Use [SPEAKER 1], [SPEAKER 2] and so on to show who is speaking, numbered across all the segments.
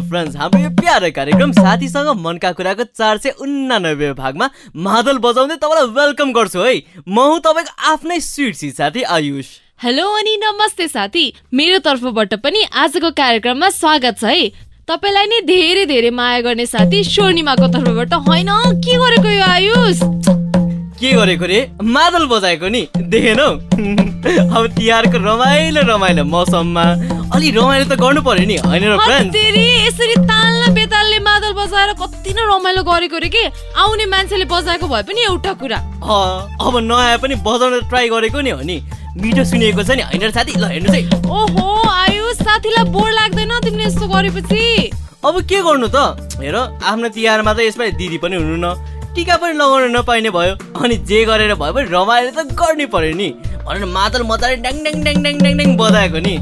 [SPEAKER 1] Friends हाम्रो यो प्यारो कार्यक्रम साथीसँग मनका कुराको चार सय उन्नानब्बे भागमा मादल बजाउँदै तपाईँलाई वेलकम गर्छु है। म हुँ तपाईँको आफ्नै स्विट सी साथी आयुष।
[SPEAKER 2] हेलो अनि नमस्ते साथी। मेरो तर्फबाट पनि आजको कार्यक्रममा स्वागत छ है। तपाईँलाई नै धेरै धेरै माया गर्ने साथी स्वर्णिमाको तर्फबाट होइन? के गरेको यो आयुष?
[SPEAKER 1] के गरेको रे? मादल बजाएको नि। देखेनौ? अब तिहारको रमाइलो रमाइलो मौसममा। अलि रमाइलो त गर्नु पर्यो नि होइन र फ्रेन्ड?
[SPEAKER 2] यसरी तालना बेतालले मादल बजाएर कति नै रमाइलो गरेको रे के? आउने मान्छेले बजाएको भए पनि एउटा कुरा।
[SPEAKER 1] अब नआए पनि बजाउन ट्राई गरेको नि हो नि। मिठो सुनेको छ नि होइन साथी? ल हेर्नु चाहिँ।
[SPEAKER 2] ओहो आयुष साथीलाई बोर लाग्दैन तिमीले यस्तो गरेपछि?
[SPEAKER 1] अब के गर्नु त? हेर आफ्नो तिहारमा त यसपालि दिदी पनि हुनु न टिका पनि लगाउन नपाइने भयो अनि जे गरेर भए पनि रमाइलो त गर्नै पर्यो नि। भनेर मादल मजाले ड्याङ ड्याङ ड्याङ ड्याङ ड्याङ ड्याङ बजाएको नि।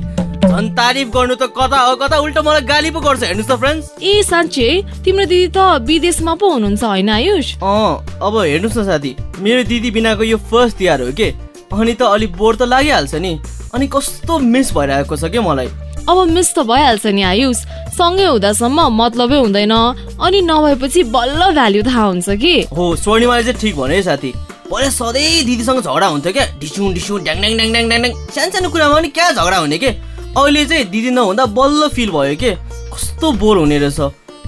[SPEAKER 1] झन् तारिफ गर्नु त कता हो कता उल्टो मलाई गाली पो गर्छ हेर्नुहोस् त फ्रेन्ड्स
[SPEAKER 2] ए साँच्चै? तिम्रो दिदी त विदेशमा पो हुनुहुन्छ होइन आयुष?
[SPEAKER 1] अँ अब हेर्नुहोस् न साथी मेरो दिदी बिनाको यो फर्स्ट तिहार हो के? अनि त अलिक बोर त लागिहाल्छ नि। अनि कस्तो मिस भइरहेको छ क्या मलाई?
[SPEAKER 2] अब मिस त भइहाल्छ नि आयुष। सँगै हुँदासम्म मतलबै हुँदैन। अनि नभएपछि बल्ल भ्याल्यु थाहा हुन्छ कि?
[SPEAKER 1] हो स्वर्णिमाले चाहिँ ठिक भन्यो है साथी। पहिला सधैँ दिदीसँग झगडा हुन्थ्यो क्या। डिसु डिसु ड्याङ ड्याङ ड्याङ ड्याङ ड्याङ। ड्याङ सानो सानो कुरामा पनि क्या झगडा हुने के? अहिले चाहिँ दिदी नहुँदा बल्ल फिल भयो के? कस्तो बोर हुने रहेछ।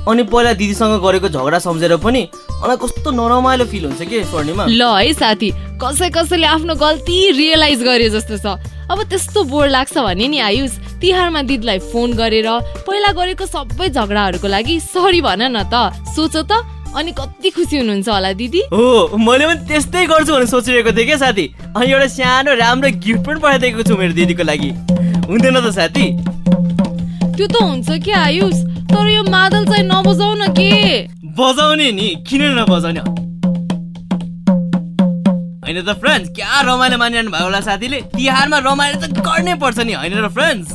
[SPEAKER 1] अनि पहिला दिदीसँग गरेको झगडा सम्झेर पनि मलाई कस्तो नरमाइलो फिल हुन्छ के स्वर्णिमा
[SPEAKER 2] ल है साथी कसै कसैले आफ्नो गल्ती रियलाइज गरे जस्तो छ। अब त्यस्तो बोर लाग्छ भने नि आयुष तिहारमा दिदीलाई फोन गरेर पहिला गरेको सबै झगडाहरूको लागि सरी भन न त। सोच त अनि कति खुसी हुनुहुन्छ होला दिदी?
[SPEAKER 1] हो मैले पनि त्यस्तै गर्छु भनेर सोचिरहेको थिएँ क्या साथी। अनि एउटा सानो राम्रो गिफ्ट पनि पठाइदिएको छु मेरो दिदीको लागि। हुँदैन त साथी।
[SPEAKER 2] त्यो त हुन्छ के आयुष तर यो मादल चाहिँ नबजाउ न के?
[SPEAKER 1] बजाउने नि किन नबजाउने? होइन त फ्रेन्ड्स क्या रमाइलो मानिरहनु भयो होला साथीले? तिहारमा रमाइलो त गर्नै पर्छ नि होइन र फ्रेन्ड्स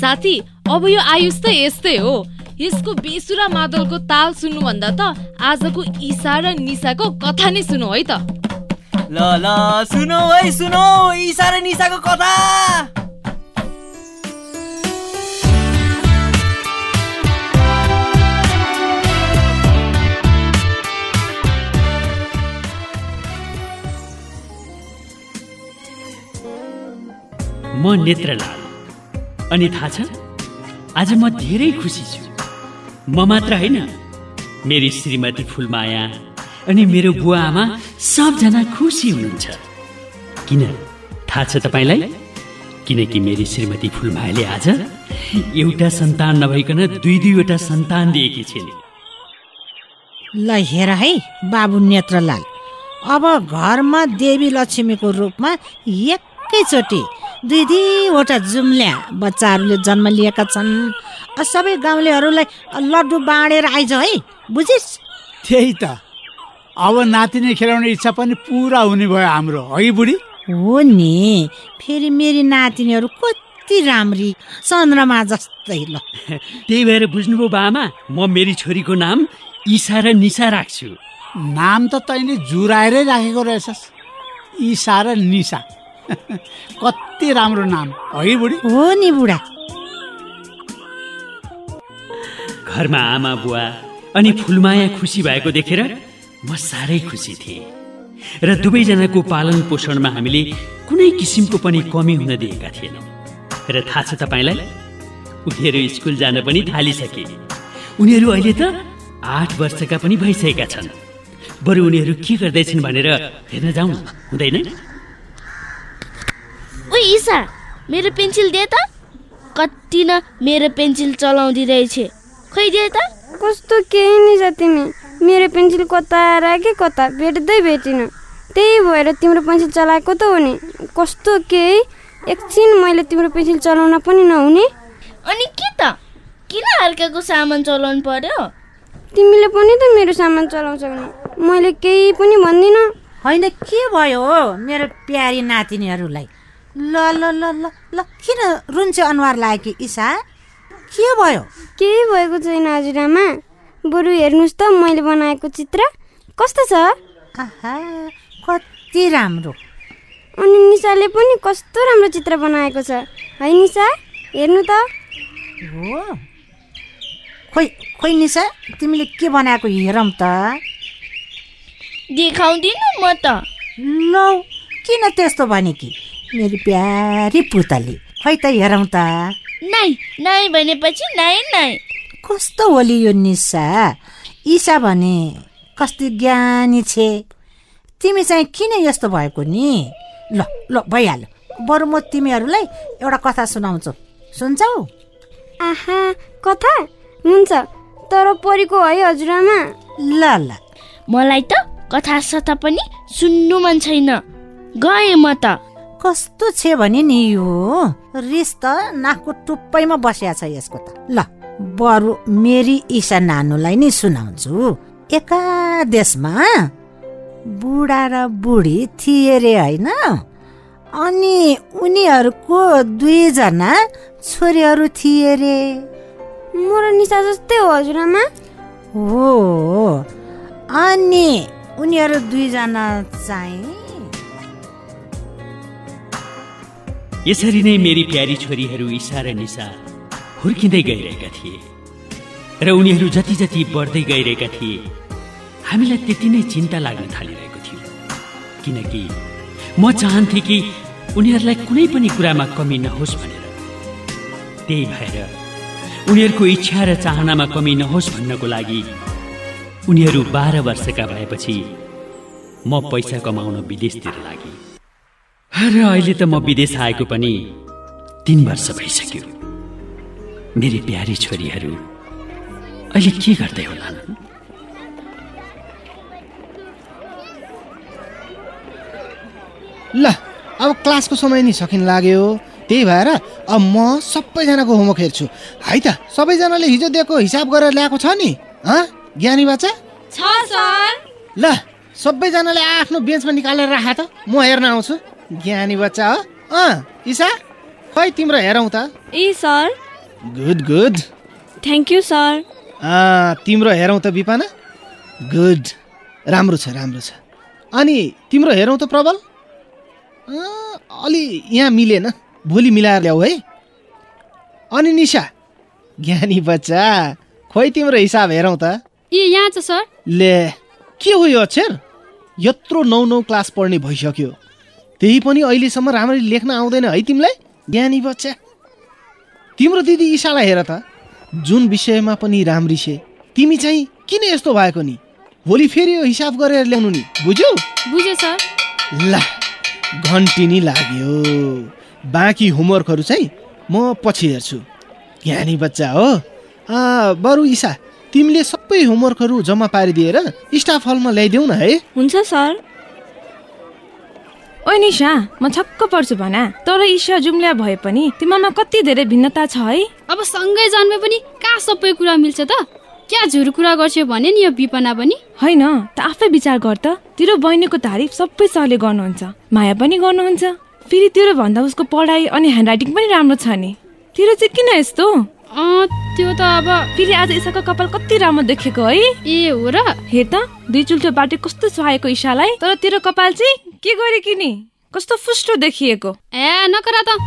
[SPEAKER 2] साथी अब यो आयुष त यस्तै हो। यसको बेसुरा मादलको ताल सुन्नुभन्दा त आजको ईशा र निशाको कथा नै सुनौ है त।
[SPEAKER 1] ल ल सुनौ है सुनौ। ईशा र निशाको कथा।
[SPEAKER 3] म नेत्रलाल। अनि थाहा छ? आज म धेरै खुसी छु। म मात्र होइन मेरी श्रीमती फुलमाया अनि मेरो बुवा आमा सबजना खुसी हुनुहुन्छ। किन? थाहा छ तपाईँलाई? किनकि मेरी श्रीमती फुलमायाले आज एउटा सन्तान नभइकन दुई दुईवटा सन्तान दिएकी छिन्।
[SPEAKER 4] ल हेर है बाबु नेत्रलाल। अब घरमा देवी लक्ष्मीको रूपमा एकैचोटि दुई दुईवटा जुम्ल्या बच्चाहरूले जन्म लिएका छन् सबै गाउँलेहरूलाई लड्डु बाँडेर आइज है। बुझिस्?
[SPEAKER 5] त्यही त। अब नातिनी खेलाउने इच्छा पनि पुरा हुने भयो हाम्रो। है बुढी?
[SPEAKER 4] हो नि। फेरि मेरी नातिनीहरू कति राम्री चन्द्रमा जस्तै ल।
[SPEAKER 3] त्यही भएर बुझ्नुभयो बामा म मेरी छोरीको नाम ईशा र निशा राख्छु।
[SPEAKER 5] नाम त तैँले जुराएरै राखेको रहेछस्। ईशा र निशा कति राम्रो नाम। है बुढी?
[SPEAKER 4] हो नि बुढा।
[SPEAKER 3] घरमा आमा बुवा अनि फुलमाया खुसी भएको देखेर म साह्रै खुसी थिएँ। र दुवैजनाको पालन पोषणमा हामीले कुनै किसिमको पनि कमी हुन दिएका थिएनौँ। र थाहा छ तपाईँलाई उनीहरू स्कुल जान पनि थालिसके। उनीहरू अहिले त आठ वर्षका पनि भइसकेका छन्। बरु उनीहरू के गर्दैछन् भनेर हेर्न जाउँ न, हुँदैन?
[SPEAKER 6] ओ ईशा मेरो पेन्सिल दे त। कति न मेरो पेन्सिल चलाउँदै रहेछ खै दे त।
[SPEAKER 7] कस्तो केही नै छ तिमी। मेरो पेन्सिल कता राखे कता? भेट्दै भेटिन। त्यही भएर तिम्रो पेन्सिल चलाएको त हो नि। कस्तो केही? एकछिन मैले तिम्रो पेन्सिल चलाउन पनि नहुने।
[SPEAKER 6] अनि के त? किन हल्काको सामान चलाउनु पर्यो?
[SPEAKER 7] तिमीले पनि त मेरो सामान चलाउँछौ नि। मैले केही पनि भन्दिनँ।
[SPEAKER 4] होइन के भयो हो? मेरो प्यारी नातिनीहरूलाई। ल ल ल ल ल किन रुन्चे अनुहार लाग्यो कि ईशा के भयो?
[SPEAKER 7] केही भएको छैन हजुरआमा बरु हेर्नुहोस् त मैले बनाएको चित्र कस्तो छ?
[SPEAKER 4] आहा कति राम्रो।
[SPEAKER 7] अनि निशाले पनि कस्तो राम्रो चित्र बनाएको छ। है निशा हेर्नु त।
[SPEAKER 4] हो? खोइ खोइ निसा तिमीले के बनाएको हेरौँ त।
[SPEAKER 6] देखाउँदिनँ म त।
[SPEAKER 4] लौ किन त्यस्तो भने कि? मेरो प्यारी पुतली। खोइ त हेरौँ त।
[SPEAKER 6] नाइ नाइ भनेपछि नाइ नाइ।
[SPEAKER 4] कस्तो होली यो निसा ईसा भने कस्तो ज्ञानी छे। तिमी चाहिँ किन यस्तो भएको नि? ल ल भइहाल्यो। बरु म तिमीहरूलाई एउटा कथा सुनाउँछु। सुन्छौ?
[SPEAKER 7] आहा कथा? हुन्छ। तर परेको है हजुरआमा?
[SPEAKER 4] ल ल।
[SPEAKER 6] मलाई त कथा सथा पनि सुन्नु मन छैन। गएँ म त।
[SPEAKER 4] कस्तो छे भने नि यो? रिस त नाकको टुप्पैमा बसिया छ यसको त। ल बरु मेरी ईसा नानुलाई नै सुनाउँछु। एका देशमा बुढा र बुढी थिए रे होइन? अनि उनीहरूको दुईजना छोरीहरू थिए रे।
[SPEAKER 7] म र निसा जस्तै हो हजुरआमा
[SPEAKER 4] हो। अनि उनीहरू दुईजना चाहिँ
[SPEAKER 3] यसरी नै मेरी प्यारी छोरीहरू ईसा र निसा हुर्किँदै गइरहेका थिए र उनीहरू जति जति बढ्दै गइरहेका थिए हामीलाई त्यति नै चिन्ता लाग्न थालिरहेको थियो। किनकि म चाहन्थेँ कि उनीहरूलाई कुनै पनि कुरामा कमी नहोस् भनेर। त्यही भएर उनीहरूको इच्छा र चाहनामा कमी नहोस् भन्नको लागि उनीहरू बाह्र वर्षका भएपछि म पैसा कमाउन विदेशतिर लागेँ। र अहिले त म विदेश आएको पनि तिन वर्ष भइसक्यो। मेरी प्यारी छोरीहरू अहिले के गर्दै होलान्?
[SPEAKER 8] ल अब क्लासको समय नि सकिन लाग्यो। त्यही भएर अब म सबैजनाको होमवर्क हेर्छु। है त सबैजनाले हिजो दिएको हिसाब गरेर ल्याएको छ नि? हँ? ज्ञानी बच्चा
[SPEAKER 2] छ सर।
[SPEAKER 8] ल सबैजनाले आफ्नो बेन्चमा निकालेर राख त। म हेर्न आउँछु। ज्ञानी बच्चा हो। अँ इसा खै तिम्रो हेरौँ त।
[SPEAKER 2] ए sir.
[SPEAKER 8] Good good.
[SPEAKER 2] Thank you sir.
[SPEAKER 8] तिम्रो हेरौँ त बिपाना। गुड। राम्रो छ राम्रो छ। अनि तिम्रो हेरौँ त प्रबल। अलि यहाँ मिलेन। भोलि मिलाएर ल्याऊ है। अनि निशा ज्ञानी बच्चा खोइ तिम्रो हिसाब हेरौँ त।
[SPEAKER 9] ए यहाँ छ सर।
[SPEAKER 8] ले के हो यो अक्षर? यत्रो नौ नौ क्लास पढ्ने भइसक्यो। त्यही पनि अहिलेसम्म राम्ररी लेख्न आउँदैन है तिमीलाई? ज्ञानी बच्चा। तिम्रो दिदी ईशालाई हेर त। जुन विषयमा पनि राम्री छे तिमी चाहिँ किन यस्तो भएको नि? भोलि फेरि यो हिसाब गरेर ल्याउनु नि बुझ्यौ?
[SPEAKER 9] बुझेँ सर।
[SPEAKER 8] ला घन्टी नि लाग्यो। बाँकी होमवर्कहरू चाहिँ म पछि हेर्छु। ज्ञानी बच्चा हो। बरु ईशा तिमीले सबै होमवर्कहरू जम्मा पारिदिएर स्टाफ हलमा ल्याइदेऊ न है।
[SPEAKER 2] हुन्छ सर।
[SPEAKER 10] ओ निशा म छक्क पर्छु भना। तर ईशा जुम्ल्या भए पनि तिमीमा कति धेरै भिन्नता छ है।
[SPEAKER 9] अब सँगै जन्मे पनि कहाँ सबै कुरा मिल्छ त? क्या झुर कुरा गर्छौ भने नि यो विपना पनि?
[SPEAKER 10] होइन त आफै विचार गर त। तेरो बहिनीको तारिफ सबै सरले गर्नुहुन्छ। माया पनि गर्नुहुन्छ। फेरि तेरो भन्दा उसको पढाइ अनि ह्यान्डराइटिङ पनि राम्रो छ नि। तेरो चाहिँ किन यस्तो?
[SPEAKER 9] त्यो त अब
[SPEAKER 10] फेरि आज ईशाको कपाल कति राम्रो देखेको है।
[SPEAKER 9] ए हो र।
[SPEAKER 10] हेर त दुई चुल्ठो बाटे कस्तो सुहाएको ईशालाई तर तेरो कपाल चाहिँ के गरे कि नि कस्तो फुस्टो देखिएको?
[SPEAKER 9] ए नकरा त।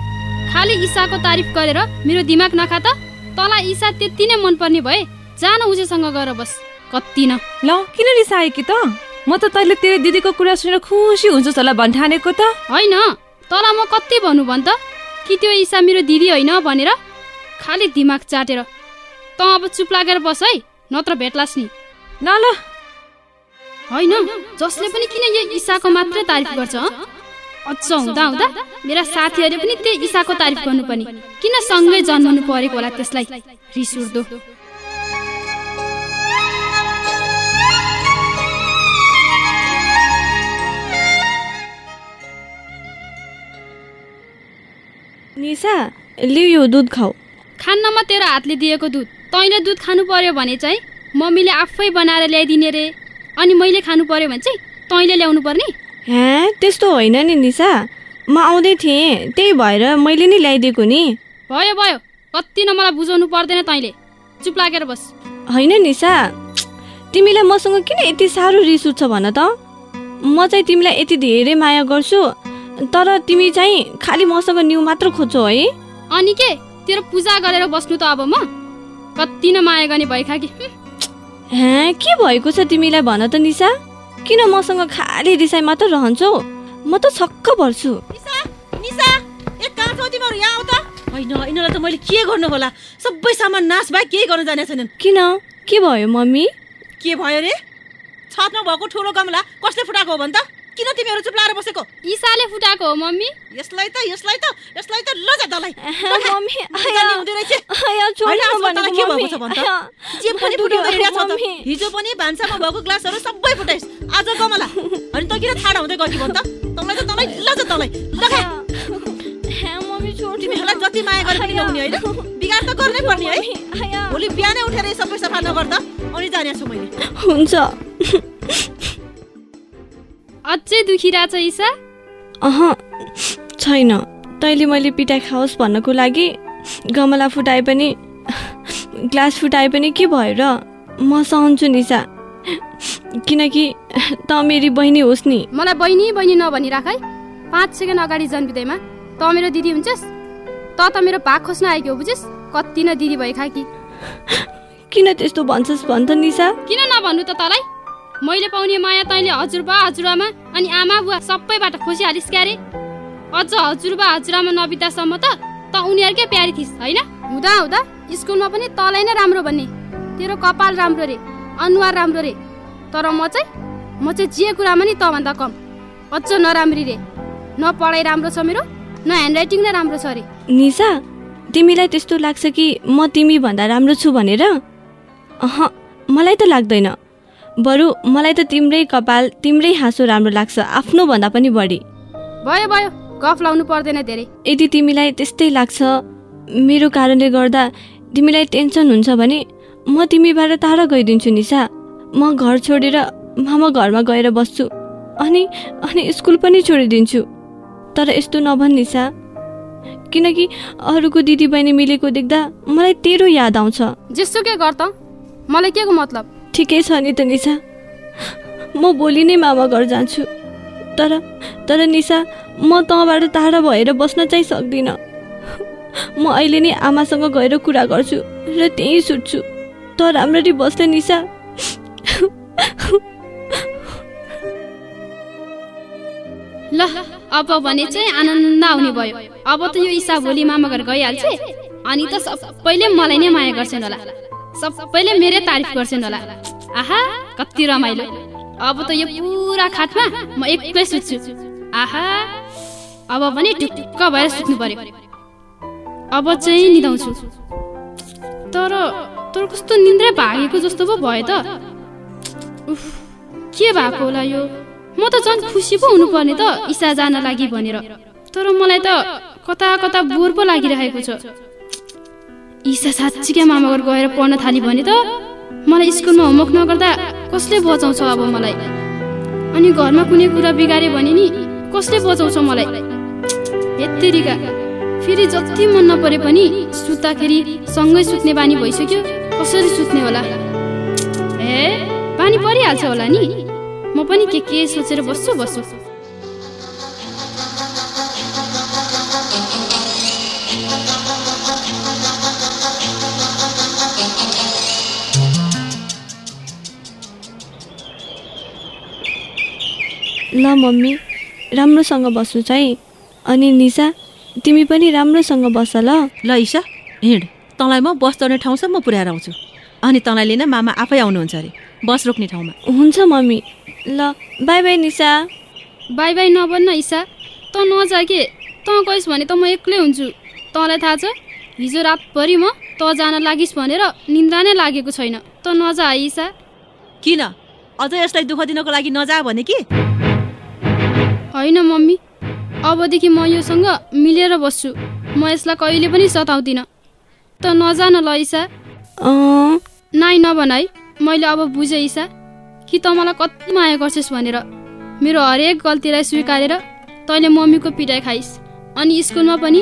[SPEAKER 9] खालि ईसाको तारिफ गरेर मेरो दिमाग नखा त। तँलाई ईसा त्यति नै मनपर्ने भए जान उजेसँग गएर बस। कति न।
[SPEAKER 10] ल किन रिसाए कि त? म त तैँले तेरो दिदीको कुरा सुनेर खुसी हुन्छस् होला भन्ठानेको त।
[SPEAKER 9] होइन तँलाई म कति भन्नु भन् त? कि त्यो ईसा मेरो दिदी होइन भनेर? खालि दिमाग चाटेर। तँ अब चुप लागेर बस है नत्र भेट्लास् नि।
[SPEAKER 10] ल ल
[SPEAKER 9] होइन जसले पनि किन यो ईसाको मात्रै तारिफ गर्छ हँ? अझ हुँदा हुँदा मेरा साथीहरूले पनि त्यही ईसाको तारिफ गर्नुपर्ने। किन सँगै जन्मनु परेको होला त्यसलाई? रिस उठ्दो
[SPEAKER 10] निसा लिउ यो दुध खाऊ।
[SPEAKER 9] खान्नमा तेरो हातले दिएको दुध। तैँले दुध खानु पर्यो भने चाहिँ मम्मीले आफै बनाएर ल्याइदिने रे। अनि मैले खानु पर्यो भने चाहिँ तैँले ल्याउनु पर्ने?
[SPEAKER 10] हे त्यस्तो होइन नि निसा म आउँदै थिएँ त्यही भएर मैले नै ल्याइदिएको नि।
[SPEAKER 9] भयो भयो। कति न मलाई बुझाउनु पर्दैन तैँले। चुप लागेर बस।
[SPEAKER 10] होइन निसा तिमीलाई मसँग किन यति साह्रो रिस उठ्छ भन त? म चाहिँ तिमीलाई यति धेरै माया गर्छु तर तिमी चाहिँ खालि मसँग न्यु मात्र खोज्छौ है।
[SPEAKER 9] अनि के? तेरो पूजा गरेर बस्नु त अब म? कति न माया गर्ने भएका कि? हुँ।
[SPEAKER 11] के भएको छ तिमीलाई भन त निसा किन मसँग खाली रिसाइ मात्र रहन्छौ? म त छक्क पर्छु।
[SPEAKER 4] होइन यिनीहरूलाई त मैले के गर्नु होला? सबै सामान नाश भए केही गर्न जाने छैनन्।
[SPEAKER 11] किन? के भयो मम्मी?
[SPEAKER 4] के भयो रे? छतमा भएको ठुलो गमला कसले फुटाएको हो भन् त? किन तिमीहरू चुप लाएर बसेको?
[SPEAKER 9] ईसाले फुटाएको हो मम्मी।
[SPEAKER 4] यसलाई त यसलाई त यसलाई त लजा दलाई
[SPEAKER 11] मम्मी
[SPEAKER 4] जे पनि फुटाउँदै हिँडेको छ त। हिजो पनि भान्सामा भएको ग्लासहरू सबै फुटाइस्। आज गमला। अनि त किन ठाडा हुँदै गयो भन् त? तँलाई त तँलाई लजा तँलाई। लगा
[SPEAKER 11] हे, मम्मी
[SPEAKER 4] तिमीहरूलाई जति माया गरे पनि नहुने होइन? बिगार त गर्नै पर्ने है। भोलि बिहानै उठेर सबै सफा नगर्दा अनि जाने छु मैले।
[SPEAKER 11] हुन्छ।
[SPEAKER 9] अझै दुखिरहेछ ईसा
[SPEAKER 11] अह छैन। तैँले मैले पिटाइ खाओस् भन्नको लागि गमला फुटाए पनि ग्लास फुटाए पनि के भयो र? म सहन्छु निसा किनकि त मेरी बहिनी होस् नि।
[SPEAKER 9] मलाई बहिनी बहिनी नभनिराख है। पाँच सेकेन्ड अगाडि जन्मिँदैमा त मेरो दिदी हुन्छस्? त त मेरो भाग खोज्न आएको हो बुझिस्? कति न दिदी भएका कि।
[SPEAKER 11] किन त्यस्तो भन्छस् भन् त निसा
[SPEAKER 9] किन नभन्नु त तँलाई? मैले पाउने माया तैँले हजुरबा हजुरआमा अनि आमा बुवा सबैबाट खोसिहालिस् क्यारे? अझ हजुरबा हजुरआमा नबित्दासम्म त त उनीहरूकै प्यारी थिइस् होइन? हुँदा हुँदा स्कुलमा पनि तँलाई नै राम्रो भन्ने। तेरो कपाल राम्रो रे अनुहार राम्रो रे। तर म चाहिँ म चाहिँ जे कुरामा नि तँभन्दा कम। अझ नराम्री रे। न पढाइ राम्रो छ मेरो न ह्यान्डराइटिङ नै राम्रो छ अरे
[SPEAKER 11] निसा तिमीलाई त्यस्तो लाग्छ कि म तिमी भन्दा राम्रो छु भनेर? अह मलाई त लाग्दैन। बरु मलाई त तिम्रै कपाल तिम्रै हाँसो राम्रो लाग्छ आफ्नो भन्दा पनि बढी।
[SPEAKER 9] भयो भयो गफ लाउनु पर्दैन धेरै।
[SPEAKER 11] यदि तिमीलाई त्यस्तै लाग्छ मेरो कारणले गर्दा तिमीलाई टेन्सन हुन्छ भने म तिमीबाट टाढा गइदिन्छु निसा म घर छोडेर मामा घरमा गएर बस्छु अनि अनि स्कुल पनि छोडिदिन्छु। तर यस्तो नभन् निसा किनकि अरूको दिदी बहिनी मिलेको देख्दा मलाई तेरो याद आउँछ।
[SPEAKER 9] जेसुकै गर त मलाई के को मतलब?
[SPEAKER 11] ठिकै छ नि त निसा म भोलि नै मामा घर जान्छु। तर तर निसा म तँबाट टाढा भएर बस्न चाहिँ सक्दिनँ। म अहिले नै आमासँग गएर कुरा गर्छु र त्यहीँ सुत्छु। त राम्ररी बस्ने निसा
[SPEAKER 9] ल अब भने चाहिँ आनन्द आउने भयो। अब त यो ईसा भोलि मामा घर गइहाल्छ अनि त सबैले मलाई नै माया गर्छन् होला। सबैले मेरै तारिफ गर्छन् होला। आहा कति रमाइलो। अब त यो पुरा खाटमा म एक्लै सुत्छु। आहा अब पनि ढुक्क भएर सुत्नु पर्यो। अब चाहिँ निदाउँछु। तर तर कस्तो निन्द्रै भागेको जस्तो पो भयो त। उफ, के भएको होला यो? म त झन् खुसी पो हुनुपर्ने त इसा जान लागि भनेर। तर मलाई त कता कता बोर पो लागिरहेको छ। इसा साँच्चीकै मामा घर गएर पढ्न थाली भने त मलाई स्कुलमा होमवर्क नगर्दा कसले बचाउँछ अब मलाई? अनि घरमा कुनै कुरा बिगाऱ्यो भने नि कसले बचाउँछ मलाई? यत्तिरिका फेरि जति मन नपरे पनि सुत्दाखेरि सँगै सुत्ने बानी भइसक्यो कसरी सुत्ने होला? ए बानी परिहाल्छ होला नि? म पनि के के सोचेर बस्छु बस्छु।
[SPEAKER 11] ल मम्मी राम्रोसँग बस्नु चाहिँ। अनि निसा तिमी पनि राम्रोसँग बस ल।
[SPEAKER 4] ल ईसा हिँड। तँलाई म बस चढ्ने ठाउँसम्म पुर्याएर आउँछु। अनि तँलाई लिन मामा आफै आउनुहुन्छ अरे। बस रोक्ने ठाउँमा।
[SPEAKER 11] हुन्छ मम्मी। ल bye bye Nisa
[SPEAKER 9] bye bye नभन्न इसा त नजा के? तँ गइस् भने त म एक्लै हुन्छु। तँलाई थाहा छ हिजो रातभरि म त जान लागिस् भनेर निन्द्रा नै लागेको छैन। त नजा है इसा
[SPEAKER 4] किन? अझ यसलाई दुःख दिनको लागि नजा भने कि?
[SPEAKER 9] होइन मम्मी। अबदेखि म योसँग मिलेर बस्छु। म यसलाई कहिले पनि सताउँदिनँ। त नजान ल इसा। नाइ नभन है मैले अब बुझेँ इसा कि त मलाई कति माया गर्छस् भनेर। मेरो हरेक गल्तीलाई स्वीकारेर तैँले मम्मीको पिटाइ खाइस्। अनि स्कुलमा पनि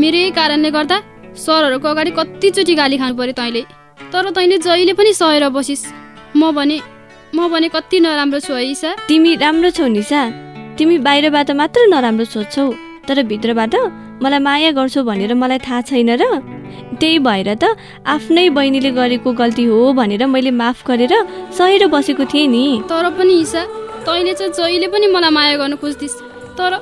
[SPEAKER 9] मेरै कारणले गर्दा सरहरूको अगाडि कतिचोटि गाली खानु पर्यो तैँले। तर तैँले जहिले पनि सहेर बसिस्। म भने म भने कति नराम्रो छु है इसा।
[SPEAKER 11] तिमी राम्रो छौ निसा तिमी बाहिरबाट मात्र नराम्रो सोच्छौ तर भित्रबाट मलाई माया गर्छौ भनेर मलाई थाहा छैन र। त्यही भएर त आफ्नै बहिनीले गरेको गल्ती हो भनेर मैले माफ गरेर सहेर बसेको थिएँ नि।
[SPEAKER 9] तर पनि ईशा तैँले चाहिँ जहिले पनि मलाई माया गर्न खोज्दिस्। तर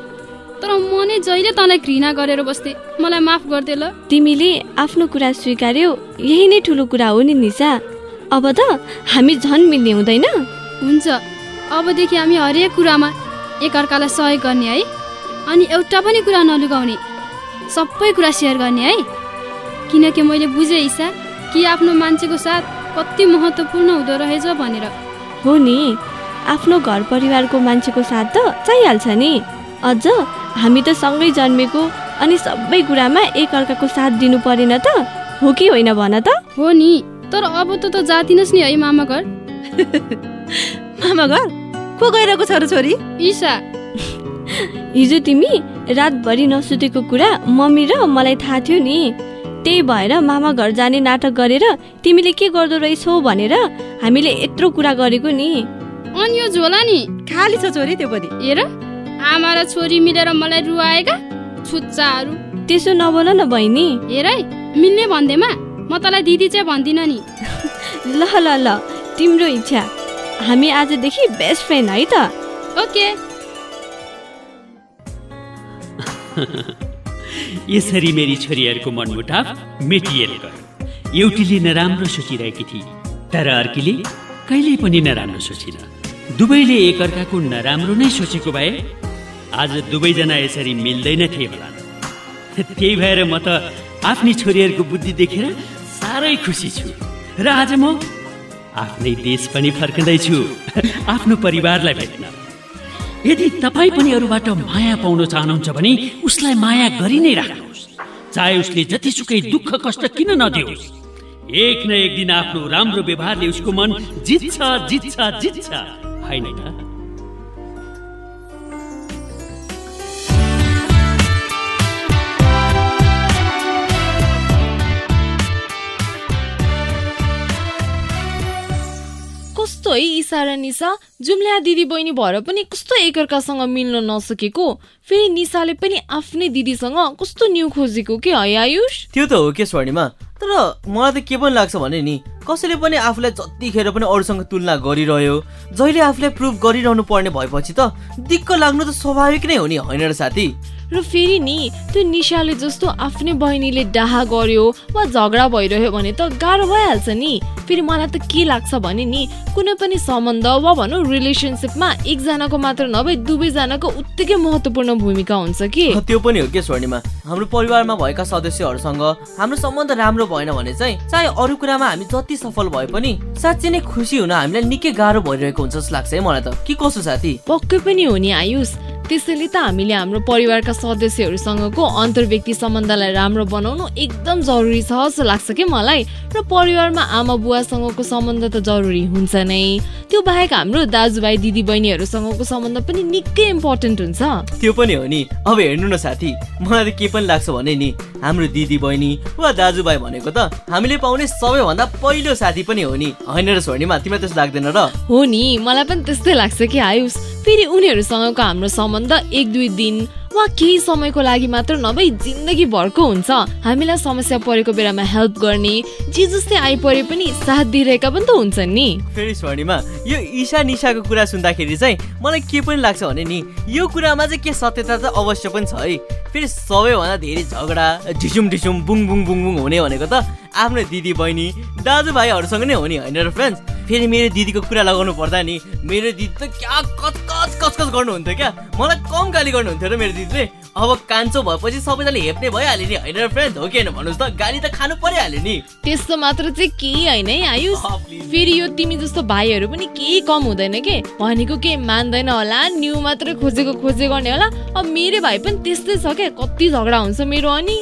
[SPEAKER 9] तर म नै जहिले तँलाई घृणा गरेर बस्थे। मलाई माफ गरिदे ल।
[SPEAKER 11] तिमीले आफ्नो कुरा स्वीकार्यौ यही नै ठुलो कुरा हो नि निसा। अब त हामी झन् मिल्ने हुँदैन।
[SPEAKER 9] हुन्छ। अबदेखि हामी हरेक कुरामा एकअर्कालाई सहयोग गर्ने है। अनि एउटा पनि कुरा नलुगाउने। सबै कुरा सेयर गर्ने है। किनकि मैले बुझेँ ईशा कि आफ्नो मान्छेको साथ कति महत्त्वपूर्ण हुँदो रहेछ भनेर।
[SPEAKER 11] हो नि। आफ्नो घर परिवारको मान्छेको साथ त चाहिहाल्छ नि। अझ हामी त सँगै जन्मेको अनि सबै कुरामा एकअर्काको साथ दिनु परेन त। हो कि होइन भन त?
[SPEAKER 9] हो नि। तर अब त त जातिनस् नि है मामा घर
[SPEAKER 10] मामा घर को गइरहेको छ र छोरी?
[SPEAKER 9] ईशा।
[SPEAKER 11] हिजो तिमी रातभरि नसुतेको कुरा मम्मी र मलाई थाहा थियो नि। त्यही भएर मामा घर जाने नाटक गरेर तिमीले के गर्दो रहेछौ भनेर हामीले यत्रो कुरा गरेको नि।
[SPEAKER 9] अनि यो झोला नि?
[SPEAKER 10] खाली छ छोरी त्यो पनि।
[SPEAKER 9] हेर आमा र छोरी मिलेर मलाई रुवाएका छुच्चाहरू।
[SPEAKER 11] त्यसो नबोल न बहिनी।
[SPEAKER 9] हेर है मिल्ने भन्दैमा म तँलाई दिदी चाहिँ भन्दिनँ नि।
[SPEAKER 11] ल ल ल तिम्रो इच्छा। हामी आजदेखि बेस्ट फ्रेन्ड है त।
[SPEAKER 9] ओके
[SPEAKER 3] यसरी मेरी छोरीहरूको मनमुटाव मेटिएर एउटीले नराम्रो सोचिरहेकी थिए तर अर्कीले कहिल्यै पनि नराम्रो सोचिन। दुवैले एकअर्काको नराम्रो नै सोचेको भए आज दुवैजना यसरी मिल्दैन थिए होला त्यही भएर म त आफ्नै छोरीहरूको बुद्धि देखेर साह्रै खुसी छु। र आज म आफ्नै देश पनि फर्कँदैछु। आफ्नो परिवारलाई भेट्न। यदि तपाईँ पनि अरूबाट माया पाउन चाहनुहुन्छ भने उसलाई माया गरि नै राख्नुहोस्। चाहे उसले जतिसुकै दुःख कष्ट किन नदियोस्। एक न एक दिन आफ्नो राम्रो व्यवहारले उसको मन जित्छ जित्छ जित्छ। होइन
[SPEAKER 2] कस्तो है ईशा र निशा जुम्ल्या दिदी बहिनी भएर पनि कस्तो एकअर्कासँग मिल्न नसकेको? फेरि निशाले पनि आफ्नै दिदीसँग कस्तो न्यु खोजेको के है आयुष?
[SPEAKER 1] त्यो त हो के स्वर्णिमा? तर मलाई त के पनि लाग्छ भने नि कसैले पनि आफूलाई जतिखेर पनि अरूसँग तुलना गरिरह्यो जहिले आफूलाई प्रुभ गरिरहनु पर्ने भएपछि त दिक्क लाग्नु त स्वाभाविक नै हो नि होइन र साथी?
[SPEAKER 2] र फेरि नि त्यो निशाले जस्तो आफ्नै बहिनीले डाहा गर्यो वा झगडा भइरह्यो भने त गाह्रो भइहाल्छ नि। फेरि मलाई त के लाग्छ भने नि कुनै पनि सम्बन्ध वा भनौँ रिलेसनसिपमा एकजनाको मात्र नभए दुवैजनाको उत्तिकै महत्त्वपूर्ण भूमिका हुन्छ कि?
[SPEAKER 1] त्यो पनि हो के स्वर्णिमा? हाम्रो परिवारमा भएका सदस्यहरूसँग हाम्रो सम्बन्ध राम्रो भएन भने चाहिँ चाहे अरू कुरामा हामी जति सफल भए पनि साँच्चै नै खुसी हुन हामीलाई निकै गाह्रो भइरहेको हुन्छ जस्तो लाग्छ है मलाई त। के कसो साथी?
[SPEAKER 2] पक्कै पनि हो नि आयुष। त्यसैले त हामीले हाम्रो परिवारका सदस्यहरूसँगको अन्तर्व्यक्ति सम्बन्धलाई राम्रो बनाउनु एकदम जरुरी छ जस्तो लाग्छ कि मलाई? र परिवारमा आमा बुवासँगको सम्बन्ध त जरुरी हुन्छ नै। त्यो बाहेक हाम्रो दाजुभाइ दिदी बहिनीहरूसँगको सम्बन्ध पनि निकै इम्पोर्टेन्ट हुन्छ।
[SPEAKER 1] त्यो पनि हो नि। अब हेर्नु न साथी मलाई त के पनि लाग्छ भने नि हाम्रो दिदी बहिनी वा दाजुभाइ भनेको त हामीले पाउने सबैभन्दा पहिलो साथी पनि हो नि। होइन र स्वर्णिमा तिमीलाई त्यस्तो लाग्दैन र।
[SPEAKER 2] हो नि मलाई पनि त्यस्तै लाग्छ कि आयुष। फेरि उनीहरूसँगको हाम्रो सम्बन्ध एक दुई दिन वा केही समयको लागि मात्र नभई जिन्दगी भरको हुन्छ। हामीलाई समस्या परेको बेलामा हेल्प गर्ने जे जस्तै आइपरे पनि साथ दिइरहेका पनि त हुन्छन् नि।
[SPEAKER 1] फेरि स्वर्णिमा यो ईशा निशाको कुरा सुन्दाखेरि चाहिँ मलाई के पनि लाग्छ भने नि यो कुरामा चाहिँ के सत्यता त अवश्य पनि छ है। फेरि सबैभन्दा धेरै झगडा ढिसुम ढिसुम बुङ बुङ बुङ बुङ हुने भनेको त आफ्नो दिदी बहिनी दाजुभाइहरूसँग नै हो नि होइन र फ्रेन्ड्स फेरि मेरो दिदीको कुरा लगाउनु पर्दा नि मेरो दिदी त क्या कचकच कचकच गर्नुहुन्थ्यो क्या? मलाई कम गाली गर्नुहुन्थ्यो र मेरो दिदीले। अब कान्छो भएपछि सबैजनाले हेप्ने भइहाल्यो नि होइन र फ्रेन्ड्स हो कि होइन भन्नुहोस् त गाली त खानु परिहाल्यो नि।
[SPEAKER 2] त्यस्तो मात्र चाहिँ केही होइन है आयुष? फेरि यो तिमी जस्तो भाइहरू पनि केही कम हुँदैन के? भनेको केही मान्दैन होला न्यु मात्रै खोजेको खोजे गर्ने होला। अब मेरो भाइ पनि त्यस्तै छ क्या कति झगडा हुन्छ मेरो अनि?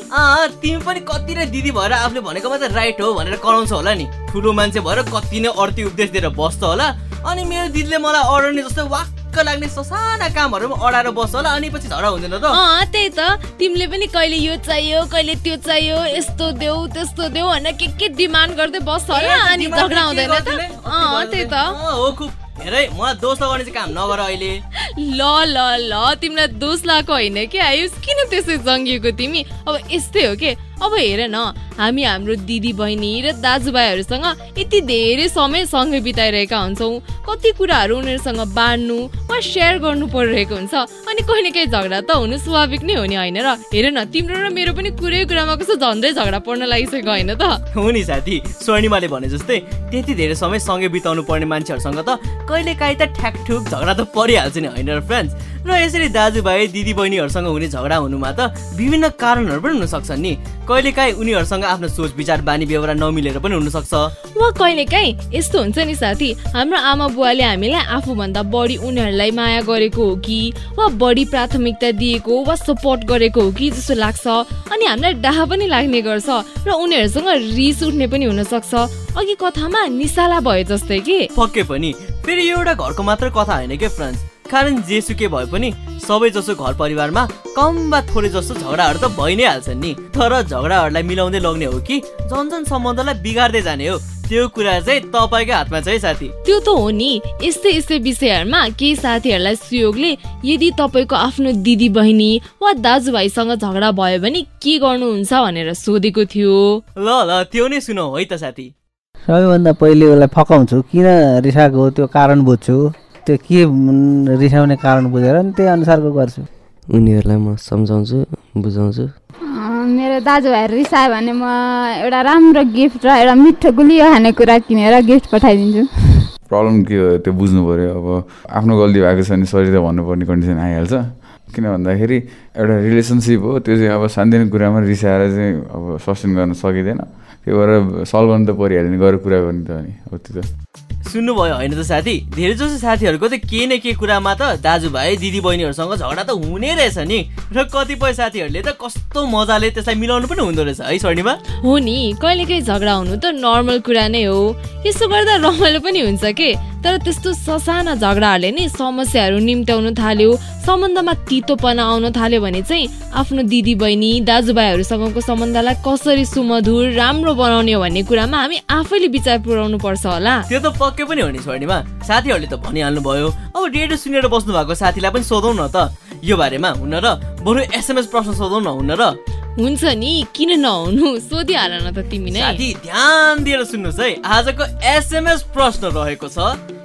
[SPEAKER 1] तिमी पनि कति नै दिदी भएर आफूले भनेको मात्रै राइट हो भनेर कराउँछ होला नि। ठुलो मान्छे भएर कति नै अर्थी उपदेश दिएर बस्छ होला। अनि मेरो दिदीले मलाई अडाउने जस्तो वाक्क लाग्ने ससाना कामहरू पनि अडाएर बस्छ होला। अनि पछि झगडा हुँदैन त।
[SPEAKER 2] त्यही त। तिमीले पनि कहिले यो चाहियो कहिले त्यो चाहियो यस्तो देऊ त्यस्तो देऊ भनेर के के डिमान्ड गर्दै बस्छ होला। अनि झगडा हुँदैन त। त्यही त।
[SPEAKER 1] हो खुब। हेरै मलाई दोष लगाउने चाहिँ काम नगर अहिले।
[SPEAKER 2] ल ल ल। तिमीलाई दोष लगाएको होइन कि आयुष? किन त्यसै जङ्गिएको तिमी? अब यस्तै हो के? अब हेर न हामी हाम्रो दिदी बहिनी र दाजुभाइहरूसँग यति धेरै समय सँगै बिताइरहेका हुन्छौँ। कति कुराहरू उनीहरूसँग बाँड्नु वा सेयर गर्नु परिरहेको हुन्छ। अनि कहिले काहीँ झगडा त हुनु स्वाभाविक नै हो नि होइन र? हेर न तिम्रो र मेरो पनि कुरै कुरामा कस्तो झन्डै झगडा पर्न लागिसक्यो होइन त?
[SPEAKER 1] हो नि साथी स्वर्णिमाले भने जस्तै त्यति धेरै समय सँगै बिताउनु पर्ने मान्छेहरूसँग त कहिले काहीँ त ठ्याकठुक झगडा त परिहाल्छ नि होइन र फ्रेन्ड्स र यसरी दाजुभाइ दिदी बहिनीहरूसँग हुने झगडा हुनुमा त विभिन्न कारणहरू पनि हुन सक्छन् नि। कहिलेकाहीँ उनीहरूसँग आफ्नो सोच विचार बानी व्यवहार नमिलेर पनि हुनसक्छ।
[SPEAKER 2] वा कहिलेकाहीँ यस्तो हुन्छ नि साथी हाम्रो आमा बुवाले हामीलाई आफूभन्दा बढी उनीहरूलाई माया गरेको हो कि वा बढी प्राथमिकता दिएको वा सपोर्ट गरेको हो कि जस्तो लाग्छ। अनि हामीलाई डाहा पनि लाग्ने गर्छ र उनीहरूसँग रिस उठ्ने पनि हुनसक्छ। अघि कथामा निसाला भए जस्तै कि?
[SPEAKER 1] पक्कै पनि। फेरि एउटा घरको मात्र कथा होइन के फ्रेन्ड्स? कारण जेसुकै भए पनि सबै जसो घर परिवारमा कम वा थोरै जस्तो झगडाहरू त भइ नै हाल्छन् नि। तर झगडाहरूलाई मिलाउँदै लग्ने हो कि झन् झन् सम्बन्धलाई बिगार्दै जाने हो त्यो कुरा चाहिँ तपाईँकै हातमा छ है साथी।
[SPEAKER 2] त्यो त हो नि। यस्तै यस्तै विषयहरूमा केही साथीहरूलाई सुयोगले यदि तपाईँको आफ्नो दिदी बहिनी वा दाजुभाइसँग झगडा भयो भने के गर्नुहुन्छ भनेर सोधेको थियो।
[SPEAKER 1] ल ल त्यो नै सुनौ है त साथी।
[SPEAKER 12] सबैभन्दा पहिले उसलाई फकाउँछु। किन रिसाएको हो त्यो कारण बुझ्छु। त्यो के रिसाउने कारण बुझेर नि त्यही अनुसारको गर्छु।
[SPEAKER 13] उनीहरूलाई म सम्झाउँछु बुझाउँछु।
[SPEAKER 14] मेरो दाजुभाइहरू रिसायो भने म एउटा राम्रो गिफ्ट र एउटा मिठो गुलियो खानेकुरा किनेर गिफ्ट पठाइदिन्छु।
[SPEAKER 15] प्रब्लम के हो त्यो बुझ्नु पऱ्यो अब आफ्नो गल्ती भएको छ भने सरी त भन्नुपर्ने कन्डिसन आइहाल्छ। किन भन्दाखेरि एउटा रिलेसनसिप हो त्यो चाहिँ अब सानोतिनो कुरामा रिसाएर चाहिँ अब सस्टेन गर्न सकिँदैन। त्यो भएर सल्भ गर्नु त परिहाल्यो नि गएर कुरा गर्ने त अनि हो त्यो त।
[SPEAKER 1] सुन्नुभयो होइन त साथी? धेरै जसो साथीहरूको त केही न केही कुरामा त दाजुभाइ दिदी बहिनीहरूसँग झगडा त हुने रहेछ नि। र कतिपय साथीहरूले त कस्तो मजाले त्यसलाई मिलाउनु पनि हुँदो रहेछ है स्वर्णिमा?
[SPEAKER 2] हो नि कहिलेकाहीँ झगडा हुनु त नर्मल कुरा नै हो। यसो गर्दा रमाइलो पनि हुन्छ के? तर त्यस्तो ससाना झगडाहरूले नि समस्याहरू निम्त्याउन थाल्यो सम्बन्धमा तितोपना आउन थाल्यो भने चाहिँ आफ्नो दिदी बहिनी दाजुभाइहरूसँगको सम्बन्धलाई कसरी सुमधुर राम्रो बनाउने हो भन्ने कुरामा हामी आफैले विचार पुर्याउनु पर्छ होला।
[SPEAKER 1] त्यो त पक्कै पनि हो नि स्वर्णिमा साथीहरूले त भनिहाल्नु भयो अब रेडियो सुनेर बस्नु भएको साथीलाई पनि सोधौँ न त। यो बारेमा हुन र बरु एसएमएस प्रश्न सोधौँ न हुन र।
[SPEAKER 2] हुन्छ नि किन नहुनु? सोधिहाल न त तिमी नै।
[SPEAKER 1] साथी ध्यान दिएर सुन्नुहोस् है। आजको एसएमएस प्रश्न रहेको छ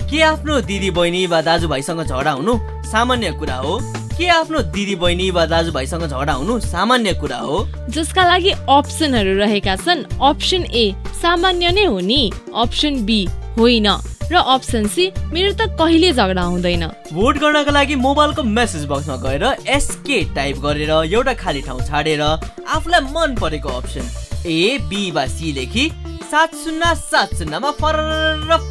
[SPEAKER 1] के आफ्नो दिदी बहिनी वा दाजुभाइसँग झगडा हुनु सामान्य कुरा हो? के आफ्नो दिदी बहिनी वा दाजुभाइसँग झगडा हुनु सामान्य कुरा हो?
[SPEAKER 2] जसका लागि अप्सनहरू रहेका छन्। अप्सन ए सामान्य नै हो नि। अप्सन बी होइन र अप्सन सी मेरो त कहिले झगडा हुँदैन।
[SPEAKER 1] भोट गर्नका लागि मोबाइलको मेसेज बक्समा गएर एसके टाइप गरेर एउटा खाली ठाउँ छाडेर आफूलाई मन परेको अप्सन ए बी वा सी लेखी सात शून्य सात शून्यमा फर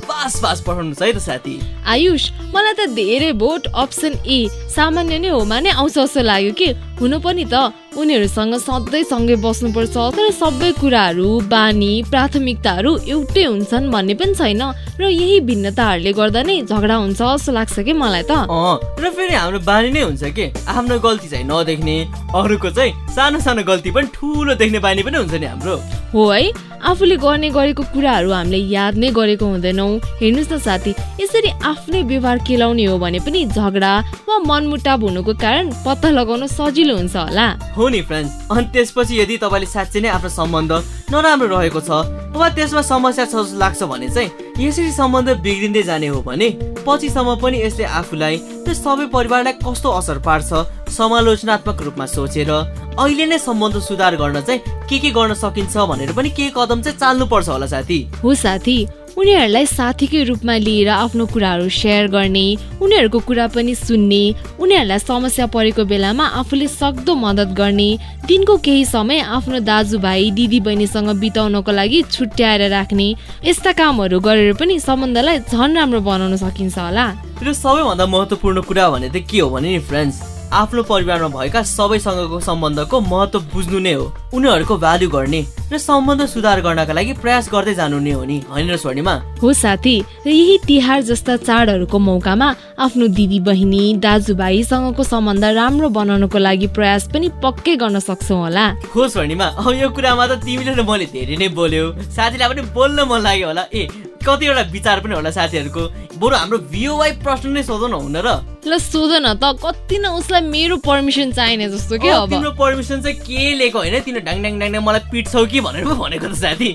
[SPEAKER 1] पास पास पठाउनुहोस् है त साथी।
[SPEAKER 2] आयुष मलाई त धेरै भोट अप्सन ए सामान्य नै होमा नै आउँछ जस्तो लाग्यो कि। हुनु पनि त उनीहरूसँग सधैँ सँगै बस्नुपर्छ तर सबै कुराहरू बानी प्राथमिकताहरू एउटै हुन्छन् भन्ने पनि छैन। र यही भिन्नताहरूले गर्दा नै झगडा हुन्छ जस्तो लाग्छ कि मलाई त।
[SPEAKER 1] र फेरि हाम्रो बानी नै हुन्छ के। आफ्नो गल्ती चाहिँ नदेख्ने अरूको चाहिँ सानो सानो गल्ती पनि ठुलो देख्ने बानी पनि हुन्छ नि हाम्रो।
[SPEAKER 2] हो है आफूले गर्ने गरेको कुराहरू हामीले याद नै गरेको हुँदैनौँ। हेर्नुहोस् न साथी यसरी आफ्नै व्यवहार केलाउने हो भने पनि झगडा वा मनमुटाव हुनुको कारण पत्ता लगाउन सजिलो हुन्छ होला।
[SPEAKER 1] हो नि फ्रेन्ड्स अनि त्यसपछि यदि तपाईँले साँच्चै नै आफ्नो सम्बन्ध नराम्रो रहेको छ वा त्यसमा समस्या छ जस्तो लाग्छ भने चाहिँ यसरी सम्बन्ध बिग्रिँदै जाने हो भने पछिसम्म पनि यसले आफूलाई त्यो सबै परिवारलाई कस्तो असर पार्छ समालोचनात्मक रूपमा सोचेर अहिले नै सम्बन्ध सुधार गर्न चाहिँ के के गर्न सकिन्छ भनेर पनि केही कदम चाहिँ चाल्नुपर्छ होला साथी।
[SPEAKER 2] हो साथी उनीहरूलाई साथीकै रूपमा लिएर आफ्नो कुराहरू सेयर गर्ने उनीहरूको कुरा पनि सुन्ने उनीहरूलाई समस्या परेको बेलामा आफूले सक्दो मद्दत गर्ने दिनको केही समय आफ्नो दाजुभाइ दिदी बहिनीसँग बिताउनको लागि छुट्याएर राख्ने यस्ता कामहरू गरेर पनि सम्बन्धलाई झन् राम्रो बनाउन सकिन्छ होला।
[SPEAKER 1] र सबैभन्दा महत्त्वपूर्ण कुरा भने त के हो भने नि फ्रेन्ड्स आफ्नो परिवारमा भएका सबैसँगको सम्बन्धको महत्त्व बुझ्नु नै हो। उनीहरूको भ्याल्यु गर्ने र सम्बन्ध सुधार गर्नका लागि प्रयास गर्दै जानु नै हो नि। होइन स्वर्णिमा?
[SPEAKER 2] हो साथी र यही तिहार जस्ता चाडहरूको मौकामा आफ्नो दिदी बहिनी दाजुभाइसँगको सम्बन्ध राम्रो बनाउनको लागि प्रयास पनि पक्कै गर्न सक्छौ होला।
[SPEAKER 1] हो स्वर्णिमा अब यो कुरामा त तिमीले र मैले धेरै नै बोल्यो। साथीलाई पनि बोल्न मन लाग्यो होला। ए कतिवटा विचार पनि होला साथीहरूको। बरु हाम्रो भिओवाई प्रश्न नै सोधौ न हुन र?
[SPEAKER 2] ल सोध न त। कति न उसलाई मेरो पर्मिसन चाहिने जस्तो के अब?
[SPEAKER 1] तिम्रो पर्मिसन चाहिँ के लिएको होइन? तिम्रो ढ्याङ ढ्याङ ढ्याङ मलाई पिट्छौ कि भनेर पो भनेको त साथी।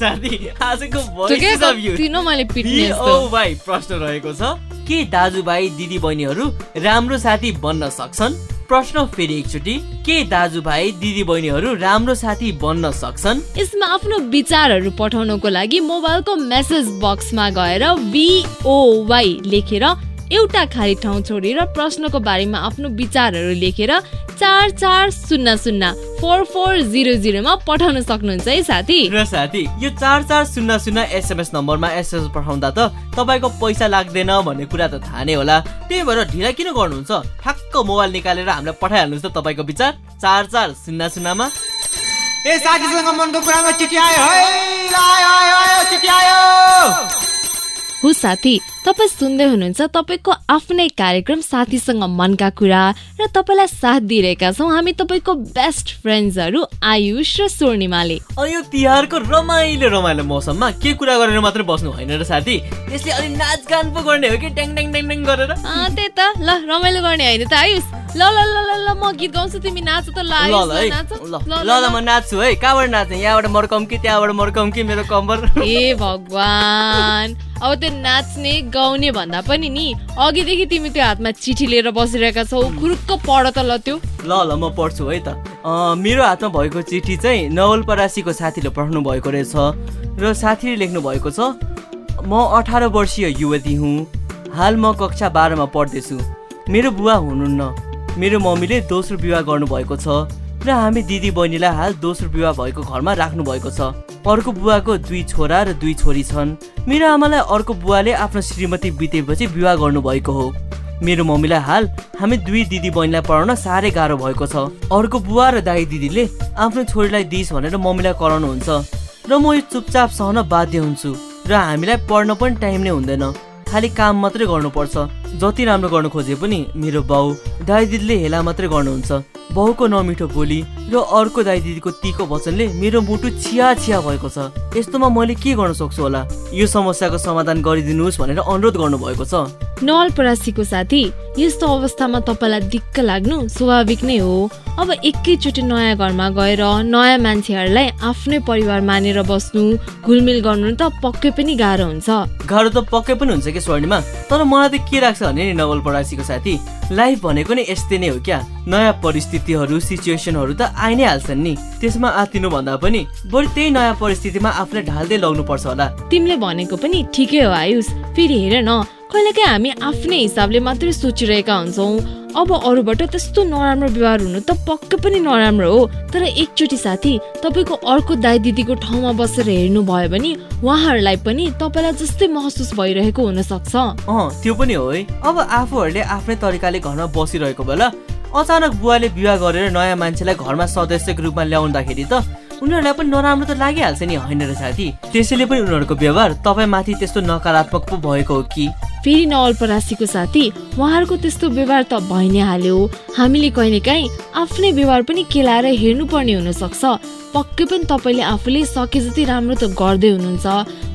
[SPEAKER 1] साथी आजको भाइ प्रश्न रहेको छ के दाजुभाइ दिदी बहिनीहरू राम्रो साथी बन्न सक्छन्? प्रश्न फेरि एकचोटि के दाजुभाइ दिदी बहिनीहरू राम्रो साथी बन्न सक्छन्?
[SPEAKER 2] यसमा आफ्नो विचारहरू पठाउनको लागि मोबाइलको मेसेज बक्समा गएर बिओवाई लेखेर एउटा खाली ठाउँ छोडेर प्रश्नको बारेमा आफ्नो विचारहरू लेखेर चार चार शून्य शून्य फोर फोर जिरो जिरोमा पठाउन सक्नुहुन्छ है साथी।
[SPEAKER 1] र साथी यो चार चार शून्य शून्य एसएमएस नम्बरमा एसएमएस पठाउँदा त तपाईँको पैसा लाग्दैन भन्ने कुरा त थाहा नै होला। त्यही भएर ढिला किन गर्नुहुन्छ? ठ्याक्क मोबाइल निकालेर हामीलाई पठाइहाल्नुहोस् त तपाईँको विचार। चार चार शून्य शून्यमा।
[SPEAKER 16] ए साथीसँग मनको कुरामा चिठी आयो है आयो आयो चिठी आयो
[SPEAKER 2] हो साथी तपाईँ सुन्दै हुनुहुन्छ तपाईँको आफ्नै कार्यक्रम साथीसँग मनका कुरा र तपाईँलाई साथ दिइरहेका छौँ हामी तपाईँको बेस्ट फ्रेन्ड्सहरू आयुष र स्वर्णिमाले
[SPEAKER 1] यो तिहारको रमाइलो रमाइलो मौसममा के कुरा गरेर मात्रै बस्नु होइन र साथी त्यसले अलि नाचगान पो गर्ने हो कि ट्याङ ट्याङ ट्याङ ट्याङ गरेर
[SPEAKER 2] त्यही त ल रमाइलो गर्ने होइन त आयुष ल ल ल ल ल म गीत गाउँछु तिमी नाच त ल
[SPEAKER 1] ल ल म नाच्छु है कहाँबाट नाच्ने यहाँबाट मर्काउँ कि त्यहाँबाट मर्काउँ कि मेरो कम्बर
[SPEAKER 2] ए भगवान अब त्यो नाच्ने गाउने भन्दा पनि नि अघिदेखि तिमी त्यो हातमा चिठी लिएर बसिरहेका छौ। खुरुक्क पढ त ल त्यो।
[SPEAKER 1] ल ल म पढ्छु है त। मेरो हातमा भएको चिठी चाहिँ नवलपरासीको साथीले पठाउनु भएको रहेछ। र साथीले लेख्नु भएको छ म अठार वर्षीय युवती हुँ। हाल म कक्षा बाह्रमा पढ्दैछु। मेरो बुवा हुनुहुन्न। मेरो मम्मीले दोस्रो विवाह गर्नुभएको छ। र हामी दिदी बहिनीलाई हाल दोस्रो विवाह भएको घरमा राख्नु भएको छ। अर्को बुवाको दुई छोरा र दुई छोरी छन्। मेरो आमालाई अर्को बुवाले आफ्नो श्रीमती बितेपछि विवाह गर्नुभएको हो। मेरो मम्मीलाई हाल हामी दुई दिदी बहिनीलाई पढाउन साह्रै गाह्रो भएको छ। अर्को बुवा र दाई दिदीले आफ्नो छोरीलाई दिइस् भनेर मम्मीलाई कराउनुहुन्छ। र म यो चुपचाप सहन बाध्य हुन्छु। र हामीलाई पढ्न पनि टाइम नै हुँदैन। खालि काम मात्रै गर्नुपर्छ। जति राम्रो गर्न खोजे पनि मेरो बाउ दाई दिदीले हेला मात्रै गर्नुहुन्छ। बाउको नमिठो बोली र अर्को दाई दिदीको तिखो वचनले मेरो मुटु छिया छिया भएको छ। यस्तोमा मैले के गर्न सक्छु होला? यो समस्याको समाधान गरिदिनुहोस् भनेर अनुरोध गर्नुभएको छ।
[SPEAKER 2] नवलपरासीको साथी यस्तो अवस्थामा तपाईँलाई दिक्क लाग्नु स्वाभाविक नै हो। अब एकैचोटि नयाँ घरमा गएर नयाँ मान्छेहरूलाई आफ्नै परिवार मानेर बस्नु घुलमिल गर्नु त पक्कै पनि गाह्रो हुन्छ।
[SPEAKER 1] गाह्रो त पक्कै पनि हुन्छ कि स्वर्णिमा तर मलाई त के लाग्छ भने नि नवल परासीको साथी लाइफ भनेको नि यस्तै नै हो क्या। नयाँ परिस्थितिहरू सिचुएसनहरू त आइ नै हाल्छन् नि। त्यसमा आतिनु भन्दा पनि बरु त्यही नयाँ परिस्थितिमा आफूलाई ढाल्दै लग्नु पर्छ होला।
[SPEAKER 2] तिमीले भनेको पनि ठिकै हो आयुष। फेरि हेर न कहिलेकाहीँ हामी आफ्नै हिसाबले मात्रै सोचिरहेका हुन्छौँ। अब अरूबाट त्यस्तो नराम्रो व्यवहार हुनु त पक्कै पनि नराम्रो हो। तर एकचोटि साथी तपाईँको अर्को दाई दिदीको ठाउँमा बसेर हेर्नु भयो भने उहाँहरूलाई पनि तपाईँलाई जस्तै महसुस भइरहेको हुनसक्छ।
[SPEAKER 1] अँ त्यो पनि हो है। अब आफूहरूले आफ्नै तरिकाले घरमा बसिरहेको बेला अचानक बुवाले विवाह गरेर नयाँ मान्छेलाई घरमा सदस्यको रूपमा ल्याउँदाखेरि त उनीहरूलाई पनि नराम्रो त लागिहाल्छ नि होइन र साथी? त्यसैले पनि उनीहरूको व्यवहार तपाईँमाथि त्यस्तो नकारात्मक पो भएको हो कि?
[SPEAKER 2] फेरि नवलपरासीको साथी उहाँहरूको त्यस्तो व्यवहार त भइ नै हाल्यो हामीले कहिलेकाहीँ आफ्नै व्यवहार पनि केलाएर हेर्नुपर्ने हुनसक्छ। पक्कै पनि तपाईँले आफूले सके जति राम्रो त गर्दै हुनुहुन्छ।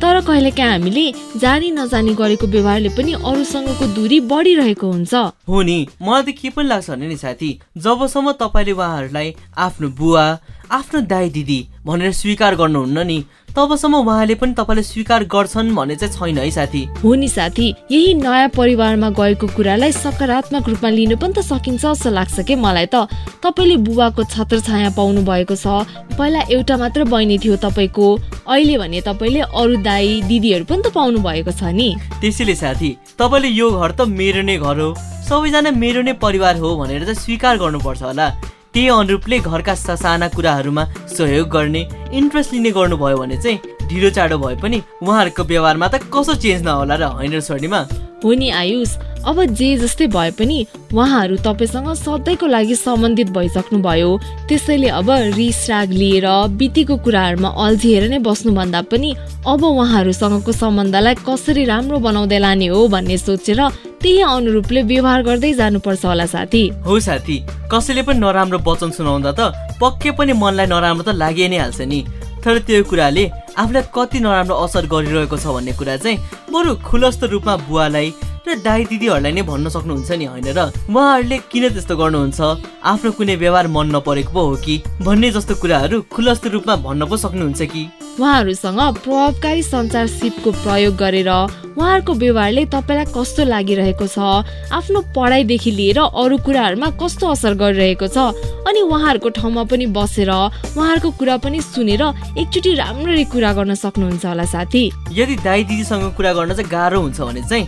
[SPEAKER 2] तर कहिलेकाहीँ हामीले जानी नजानी गरेको व्यवहारले पनि अरूसँगको दूरी बढिरहेको हुन्छ।
[SPEAKER 1] हो नि मलाई त के पनि लाग्छ भने नि साथी जबसम्म तपाईँले उहाँहरूलाई आफ्नो बुवा आफ्नो दाई दिदी भनेर स्वीकार गर्नुहुन्न नि तबसम्म उहाँले पनि तपाईँलाई स्वीकार गर्छन् भन्ने चाहिँ छैन है साथी?
[SPEAKER 2] हो नि साथी यही नयाँ परिवारमा गएको कुरालाई सकारात्मक रूपमा लिनु पनि त सकिन्छ जस्तो लाग्छ के मलाई त? तपाईँले बुबाको छत्र छाया पाउनु भएको छ। पहिला एउटा मात्र बहिनी थियो तपाईँको। अहिले भने तपाईँले अरू दाई दिदीहरू पनि त पाउनु भएको छ नि।
[SPEAKER 1] त्यसैले साथी तपाईँले यो घर त मेरो नै घर हो। सबैजना मेरो नै परिवार हो भनेर चाहिँ स्वीकार गर्नुपर्छ होला। त्यही अनुरूपले घरका ससाना कुराहरूमा सहयोग गर्ने इन्ट्रेस्ट लिने गर्नुभयो भने चाहिँ ढिलो चाँडो भए पनि उहाँहरूको व्यवहारमा त कसो चेन्ज नहोला र होइन स्वर्णिमा
[SPEAKER 2] हो नि आयुष अब जे जस्तै भए पनि उहाँहरू तपाईँसँग सधैँको लागि सम्बन्धित भइसक्नु भयो त्यसैले अब रिस राग लिएर बितेको कुराहरूमा अल्झिएर नै बस्नुभन्दा पनि अब उहाँहरूसँगको सम्बन्धलाई कसरी राम्रो बनाउँदै लाने हो भन्ने सोचेर त्यही अनुरूपले व्यवहार गर्दै जानुपर्छ होला साथी।
[SPEAKER 1] हो साथी कसैले पनि नराम्रो वचन सुनाउँदा त पक्कै पनि मनलाई नराम्रो त लागि नै हाल्छ नि। तर त्यो कुराले आफूलाई कति नराम्रो असर गरिरहेको छ भन्ने कुरा चाहिँ बरु खुलस्त रूपमा बुवालाई र दाई दिदीहरूलाई नै भन्न सक्नुहुन्छ नि होइन र उहाँहरूले किन त्यस्तो गर्नुहुन्छ? आफ्नो कुनै व्यवहार मन नपरेको पो हो कि? भन्ने जस्तो कुराहरू खुलस्त रूपमा भन्न पो सक्नुहुन्छ कि?
[SPEAKER 2] उहाँहरूसँग प्रभावकारी सञ्चार सिपको प्रयोग गरेर उहाँहरूको व्यवहारले तपाईँलाई कस्तो लागिरहेको छ आफ्नो पढाइदेखि लिएर अरू कुराहरूमा कस्तो असर गरिरहेको छ अनि उहाँहरूको ठाउँमा पनि बसेर उहाँहरूको कुरा पनि सुनेर एकचोटि राम्ररी कुरा गर्न सक्नुहुन्छ होला साथी।
[SPEAKER 1] यदि दाई दिदीसँग कुरा गर्न चाहिँ गाह्रो हुन्छ भने चाहिँ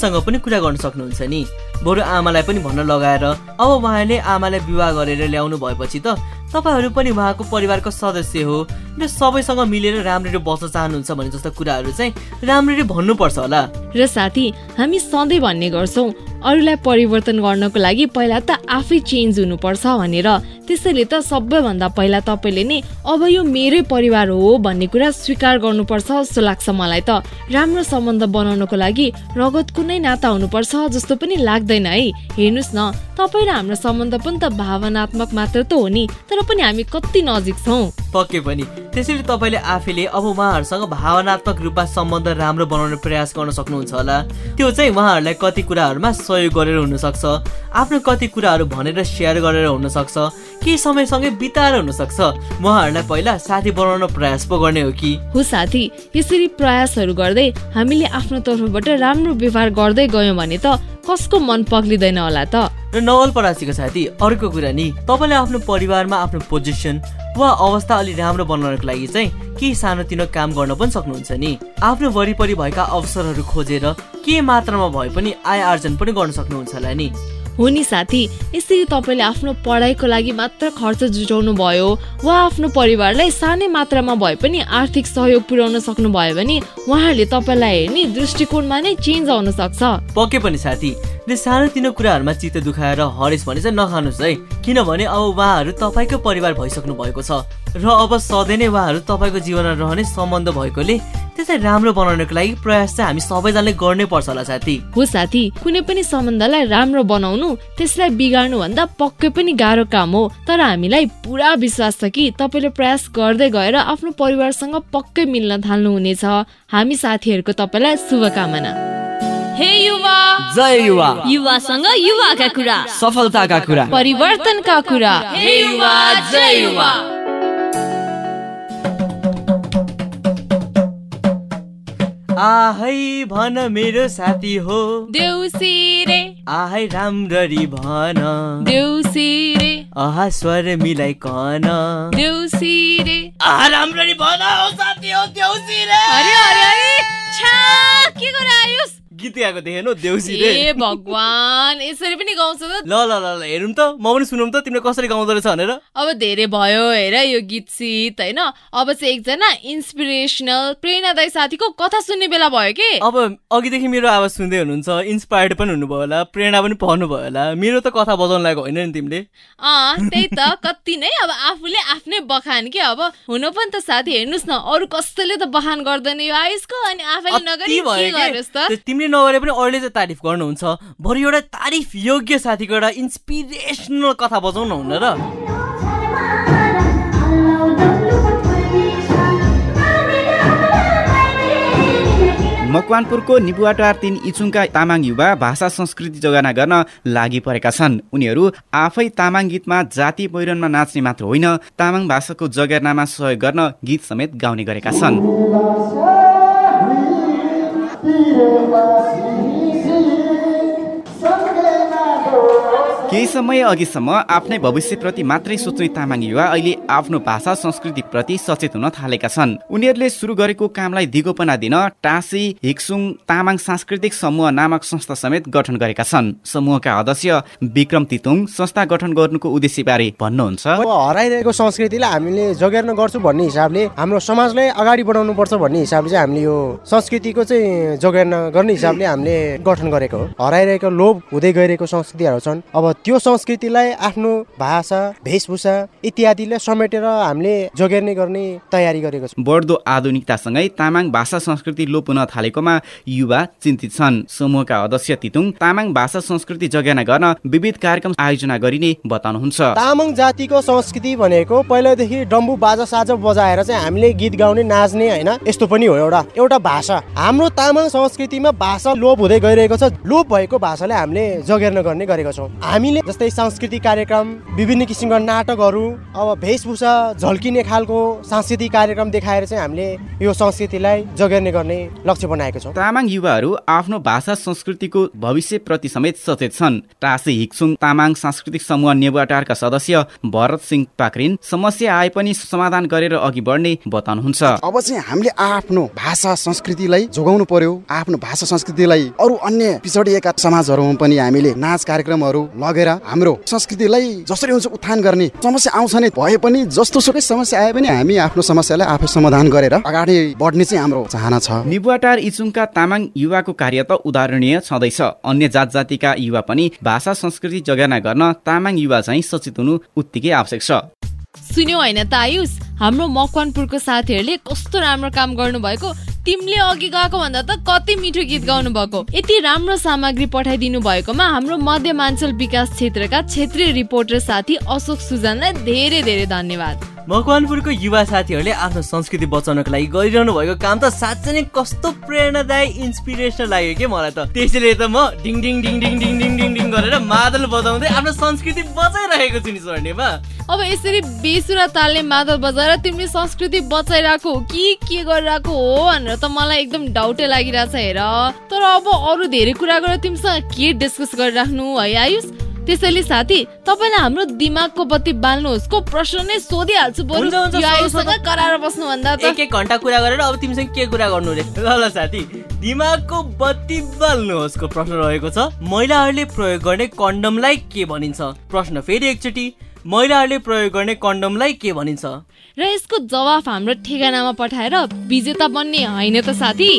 [SPEAKER 1] बुवासँग पनि कुरा गर्न सक्नुहुन्छ नि। बरु आमालाई पनि भन्न लगाएर अब उहाँले आमालाई विवाह गरेर ल्याउनु भएपछि त तपाईँहरू पनि उहाँको परिवारको सदस्य हो र सबैसँग मिलेर राम्ररी बस्न चाहनुहुन्छ भन्ने जस्तो कुराहरू चाहिँ राम्ररी भन्नुपर्छ होला।
[SPEAKER 2] र साथी हामी सधैँ भन्ने गर्छौँ अरूलाई परिवर्तन गर्नको लागि पहिला त आफै चेन्ज हुनुपर्छ भनेर त्यसैले त सबैभन्दा पहिला तपाईँले नै अब यो मेरै परिवार हो भन्ने कुरा स्वीकार गर्नुपर्छ जस्तो लाग्छ मलाई त। राम्रो सम्बन्ध बनाउनको लागि रगतको नै नाता हुनुपर्छ जस्तो पनि लाग्दैन है। हेर्नुहोस् न तपाईँ र हाम्रो सम्बन्ध पनि त भावनात्मक मात्र त हो नि तर पनि हामी कति नजिक छौँ।
[SPEAKER 1] पक्कै पनि। त्यसैले तपाईँले आफैले अब उहाँहरूसँग भावनात्मक रूपमा सम्बन्ध राम्रो बनाउने प्रयास गर्न सक्नुहुन्छ होला। त्यो चाहिँ उहाँहरूलाई कति कुराहरूमा सहयोग गरेर हुनसक्छ आफ्नो कति कुराहरू भनेर सेयर गरेर हुनसक्छ। केही समयसँगै बिताएर हुनसक्छ? उहाँहरूलाई पहिला साथी बनाउन प्रयास पो गर्ने हो कि?
[SPEAKER 2] हो साथी यसरी प्रयासहरू गर्दै हामीले आफ्नो तर्फबाट राम्रो व्यवहार गर्दै गयौँ भने त कसको मन पग्लिँदैन होला त?
[SPEAKER 1] र नवलपरासीको साथी अर्को कुरा नि तपाईँले आफ्नो परिवारमा आफ्नो पोजिसन वा अवस्था अलि राम्रो बनाउनको लागि चाहिँ केही सानोतिनो काम गर्न पनि सक्नुहुन्छ नि? आफ्नो वरिपरि भएका अवसरहरू खोजेर के मात्रामा भए पनि आय आर्जन पनि गर्न सक्नुहुन्छ होला नि?
[SPEAKER 2] हो नि साथी यसरी तपाईँले आफ्नो पढाइको लागि मात्र खर्च जुटाउनु भयो वा आफ्नो परिवारलाई सानै मात्रामा भए पनि आर्थिक सहयोग पुर्याउन सक्नुभयो भने उहाँहरूले तपाईँलाई हेर्ने दृष्टिकोणमा नै चेन्ज आउन सक्छ।
[SPEAKER 1] पक्कै पनि साथी सानोतिनो कुराहरूमा चित्त दुखाएर हरेस भने चाहिँ नखानुहोस् है। किनभने अब उहाँहरू तपाईँको परिवार भइसक्नु भएको छ र अब सधैँ नै उहाँहरू तपाईँको जीवनमा रहने सम्बन्ध भएकोले त्यसलाई राम्रो बनाउनको लागि प्रयास चाहिँ हामी सबैजनाले गर्नै पर्छ होला साथी।
[SPEAKER 2] हो साथी। कुनै पनि सम्बन्धलाई राम्रो बनाउनु त्यसलाई बिगार्नु भन्दा पक्कै पनि गाह्रो काम हो। तर हामीलाई पुरा विश्वास छ कि तपाईँले प्रयास गर्दै गएर आफ्नो परिवारसँग पक्कै मिल्न थाल्नुहुनेछ। हामी साथीहरूको तपाईँलाई शुभकामना।
[SPEAKER 17] हे युवा!
[SPEAKER 18] जय युवा!
[SPEAKER 17] युवासँग युवाका कुरा।
[SPEAKER 18] सफलताका कुरा।
[SPEAKER 2] परिवर्तनका कुरा।
[SPEAKER 17] हे युवा जय युवा!
[SPEAKER 1] आहै भन मेरो साथी हो।
[SPEAKER 2] देउसी रे।
[SPEAKER 1] आहै राम्ररी भन।
[SPEAKER 2] देउसी रे।
[SPEAKER 1] आहा स्वर मिलाइ कन।
[SPEAKER 2] देउसी रे।
[SPEAKER 1] आहा राम्ररी भन हो साथी हो देउसी रे।
[SPEAKER 2] अरे अरे अरे छा के गरे आयुष?
[SPEAKER 1] गीत गाएको देखेन हौ देउसी रे।
[SPEAKER 2] ए भगवान यसरी पनि गाउँछ त।
[SPEAKER 1] ल ल ल ल हेरौँ त। म पनि सुनौँ त तिमीले कसरी गाउँदो रहेछ भनेर।
[SPEAKER 2] अब धेरै भयो हेर यो गीत सित होइन? अब चाहिँ एकजना इन्सपिरेसनल प्रेरणादायी साथीको कथा सुन्ने बेला भयो कि?
[SPEAKER 1] अब अघिदेखि मेरो आवाज सुन्दै हुनुहुन्छ इन्सपायर्ड पनि हुनुभयो होला प्रेरणा पनि पाउनु भयो होला। मेरो त कथा बजाउनु लागेको होइन नि तिमीले?
[SPEAKER 2] अँ त्यही त कति नै। अब आफूले आफ्नै बखान के अब? हुनु पनि त साथी हेर्नुहोस् न अरू कसैले त बखान गर्दैन यो आयुषको अनि आफैले नगरी के त?
[SPEAKER 1] तिमीले नगरे पनि अरूले चाहिँ तारिफ गर्नुहुन्छ। बरु एउटा तारिफ योग्य साथीको एउटा इन्सपिरेसनल कथा बजाउन हुन्न र।
[SPEAKER 19] मकवानपुरको निबुवाटार तिन इचुङका तामाङ युवा भाषा संस्कृति जोगाना गर्न लागि परेका छन्। उनीहरू आफै तामाङ गीतमा जाति पहिरनमा नाच्ने मात्र होइन तामाङ भाषाको जगेर्नामा सहयोग गर्न गीत समेत गाउने गरेका छन्। Tire, केही समय अघिसम्म आफ्नै भविष्यप्रति मात्रै सोच्ने तामाङ युवा अहिले आफ्नो भाषा संस्कृतिप्रति सचेत हुन थालेका छन्। उनीहरूले सुरु गरेको कामलाई दिगोपना दिन टाँसी हिक्सुङ तामाङ सांस्कृतिक समूह नामक संस्था समेत गठन गरेका छन्। समूहका अध्यक्ष विक्रम तितुङ संस्था गठन गर्नुको उद्देश्यबारे भन्नुहुन्छ।
[SPEAKER 20] हराइरहेको संस्कृतिलाई हामीले जगेर्न गर्छु भन्ने हिसाबले हाम्रो समाजलाई अगाडि बढाउनु पर्छ भन्ने हिसाबले चाहिँ हामीले यो संस्कृतिको चाहिँ जगेर्न गर्ने हिसाबले हामीले गठन गरेको हो। हराइरहेको लोप हुँदै गइरहेको संस्कृतिहरू छन्। अब त्यो संस्कृतिलाई आफ्नो भाषा वेशभूषा इत्यादिलाई समेटेर हामीले जोगाउने गर्ने तयारी गरेको छौँ।
[SPEAKER 19] बढ्दो आधुनिकतासँगै तामाङ भाषा संस्कृति लोप हुन थालेकोमा युवा चिन्तित छन्। समूहका अध्यक्ष तितुङ तामाङ भाषा संस्कृति जगाना गर्न विविध कार्यक्रम आयोजना गरिने बताउनुहुन्छ।
[SPEAKER 20] तामाङ जातिको संस्कृति भनेको पहिलादेखि डम्बु बाजा साजा बजाएर चाहिँ हामीले गीत गाउने नाच्ने होइन यस्तो पनि हो एउटा एउटा भाषा। हाम्रो तामाङ संस्कृतिमा भाषा लोप हुँदै गइरहेको छ। लोप भएको भाषालाई हामीले जगेर्न गर्ने गरेका छौँ। हामीले जस्तै सांस्कृतिक कार्यक्रम विभिन्न किसिमका नाटकहरू अब वेशभूषा झल्किने खालको सांस्कृतिक कार्यक्रम देखाएर चाहिँ हामीले यो संस्कृतिलाई जगेर्ने गर्ने लक्ष्य बनाएको छौँ।
[SPEAKER 19] तामाङ युवाहरू आफ्नो भाषा संस्कृतिको भविष्यप्रति समेत सचेत छन्। टासी हिक्सुङ तामाङ सांस्कृतिक समूह नेबुवाटारका सदस्य भरत सिंह पाक्रिन समस्या आए पनि समाधान गरेर अघि बढ्ने बताउनुहुन्छ।
[SPEAKER 21] अब चाहिँ हामीले आफ्नो भाषा संस्कृतिलाई जोगाउनु पर्यो। आफ्नो भाषा संस्कृतिलाई अरू अन्य पिछडिएका समाजहरूमा पनि हामीले नाच कार्यक्रमहरू लगेर हाम्रो संस्कृतिलाई जसरी हुन्छ उत्थान गर्ने समस्या आउँछ नै भए पनि जस्तो सुकै समस्या आए पनि हामी आफ्नो समस्यालाई आफै समाधान गरेर अगाडि बढ्ने चाहिँ हाम्रो चाहना छ।
[SPEAKER 19] निबुवाटार इचुङका तामाङ युवाको कार्य त उदाहरणीय छँदैछ। अन्य जात जातिका युवा पनि भाषा संस्कृति जगाना गर्न तामाङ युवा चाहिँ सचेत हुनु उत्तिकै आवश्यक छ।
[SPEAKER 2] सुन्यो होइन त आयुष हाम्रो मकवानपुरको साथीहरूले कस्तो राम्रो काम गर्नुभएको तिमीले अघि गएको भन्दा त कति मिठो गीत गाउनु भएको यति राम्रो सामग्री पठाइदिनु भएकोमा हाम्रो मध्यमाञ्चल विकास क्षेत्रका क्षेत्रीय रिपोर्टर साथी अशोक सुजनलाई धेरै धेरै धन्यवाद।
[SPEAKER 1] मकवानपुरको युवा साथीहरूले आफ्नो संस्कृति बचाउनको लागि गरिरहनु भएको काम त साँच्चै नै कस्तो प्रेरणादायी इन्सपिरेसनल लाग्यो कि मलाई त। त्यसैले त म डिङ डिङ डिङ डिङ डिङ डिङ डिङ डिङ गरेर मादल बजाउँदै आफ्नो संस्कृति बचाइरहेको छु नि स्वर्णिमा
[SPEAKER 2] अब यसरी बेसुरा तालले मादल बजाएर तिमीले संस्कृति बचाइरहेको हो कि के गरिरहेको हो भनेर त मलाई एकदम डाउटै लागिरहेछ हेर। तर अब अरू धेरै कुरा गरेर तिमीसँग के डिस्कस गरिराख्नु है आयुष? त्यसैले साथी तपाईँलाई हाम्रो दिमागको बत्ती बाल्नुहोस् को प्रश्न नै सोधिहाल्छु बरु
[SPEAKER 1] हुन्छ, हुन्छ,
[SPEAKER 2] यो
[SPEAKER 1] सोधो,
[SPEAKER 2] आयुषसँग
[SPEAKER 1] सोधो।
[SPEAKER 2] करार बस्नु भन्दा त।
[SPEAKER 1] एक एक घन्टा कुरा गरेर अब तिमीसँग के कुरा गर्नु रे ल ल साथी। दिमागको बत्ती बाल्नुहोस् को प्रश्न रहेको छ? महिलाहरूले प्रयोग गर्ने कन्डमलाई के भनिन्छ? प्रश्न फेरि एकचोटि। महिलाहरूले प्रयोग गर्ने कन्डमलाई के भनिन्छ?
[SPEAKER 2] र यसको जवाफ हाम्रो ठेगानामा पठाएर विजेता बन्ने होइन त साथी?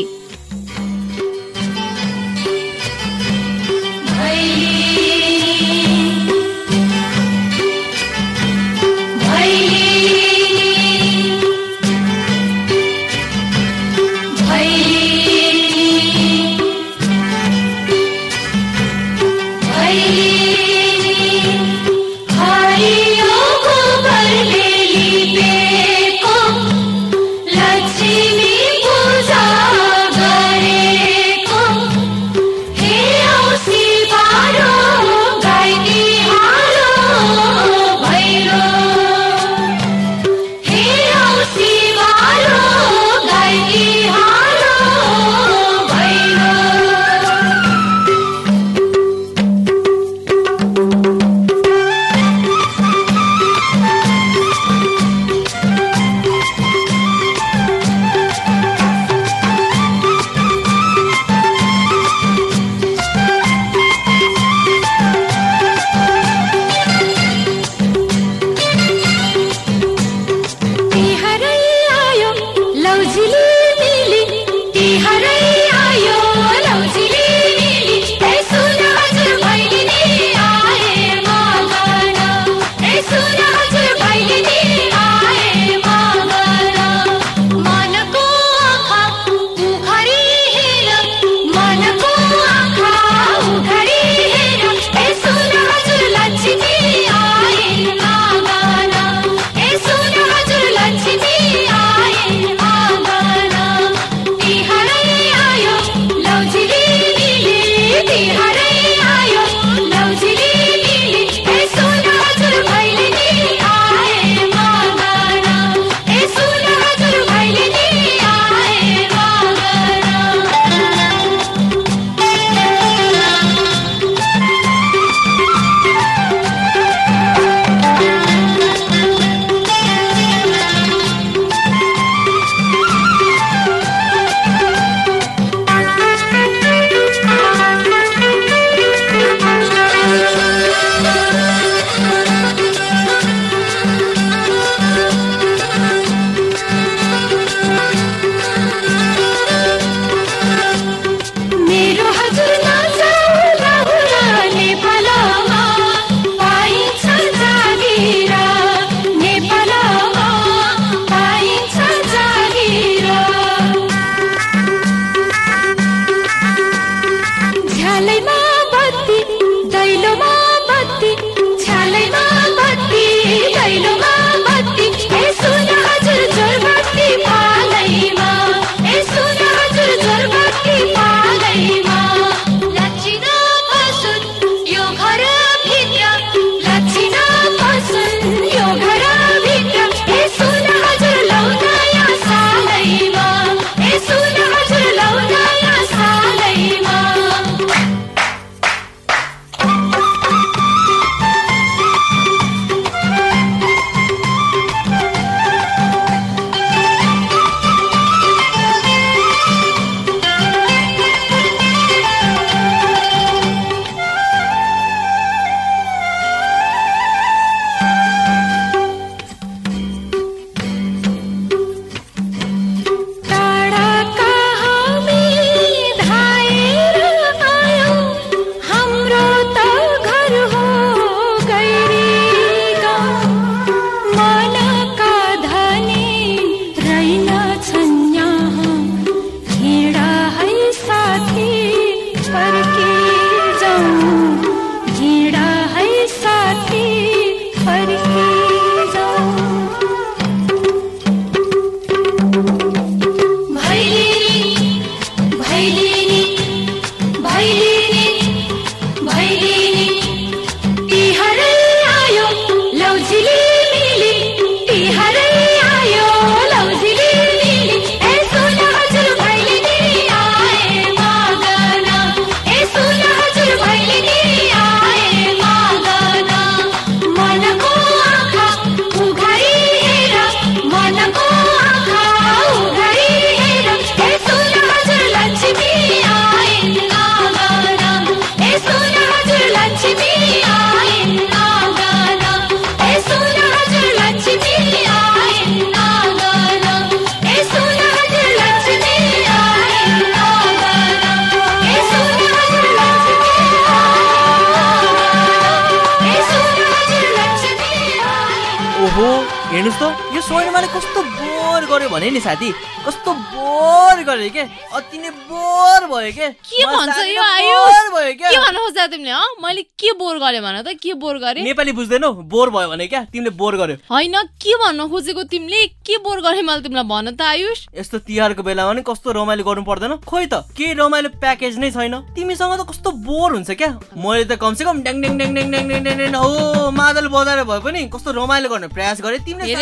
[SPEAKER 1] हेर्नुहोस् त यो स्वर्णिमाले कस्तो बोर गऱ्यो भने नि साथी? कस्तो बोर गरे के? अति नै बोर भयो के?
[SPEAKER 2] के भन्छ यो आयो?
[SPEAKER 1] भयो
[SPEAKER 2] के? भन्न खोज्छ तिमीले हो? मैले के बोर गरे भन त? के बोर गरे?
[SPEAKER 1] नेपाली बुझ्दैनौ? बोर भयो भने क्या? तिमीले बोर गर्यो।
[SPEAKER 2] होइन के भन्न खोजेको तिमीले? के बोर गरे मैले तिमीलाई भन त आयुष?
[SPEAKER 1] यस्तो तिहारको बेलामा नि कस्तो रमाइलो गर्नु पर्दैन। खोइ त के रमाइलो प्याकेज नै छैन। तिमीसँग त कस्तो बोर हुन्छ क्या? मैले त कमसे कम ड्याङ ड्याङ ड्याङ ड्याङ ड्याङ ड्याङ ड्याङ हो मादल बजाएर भए पनि कस्तो रमाइलो गर्ने प्रयास गरे। तिमीले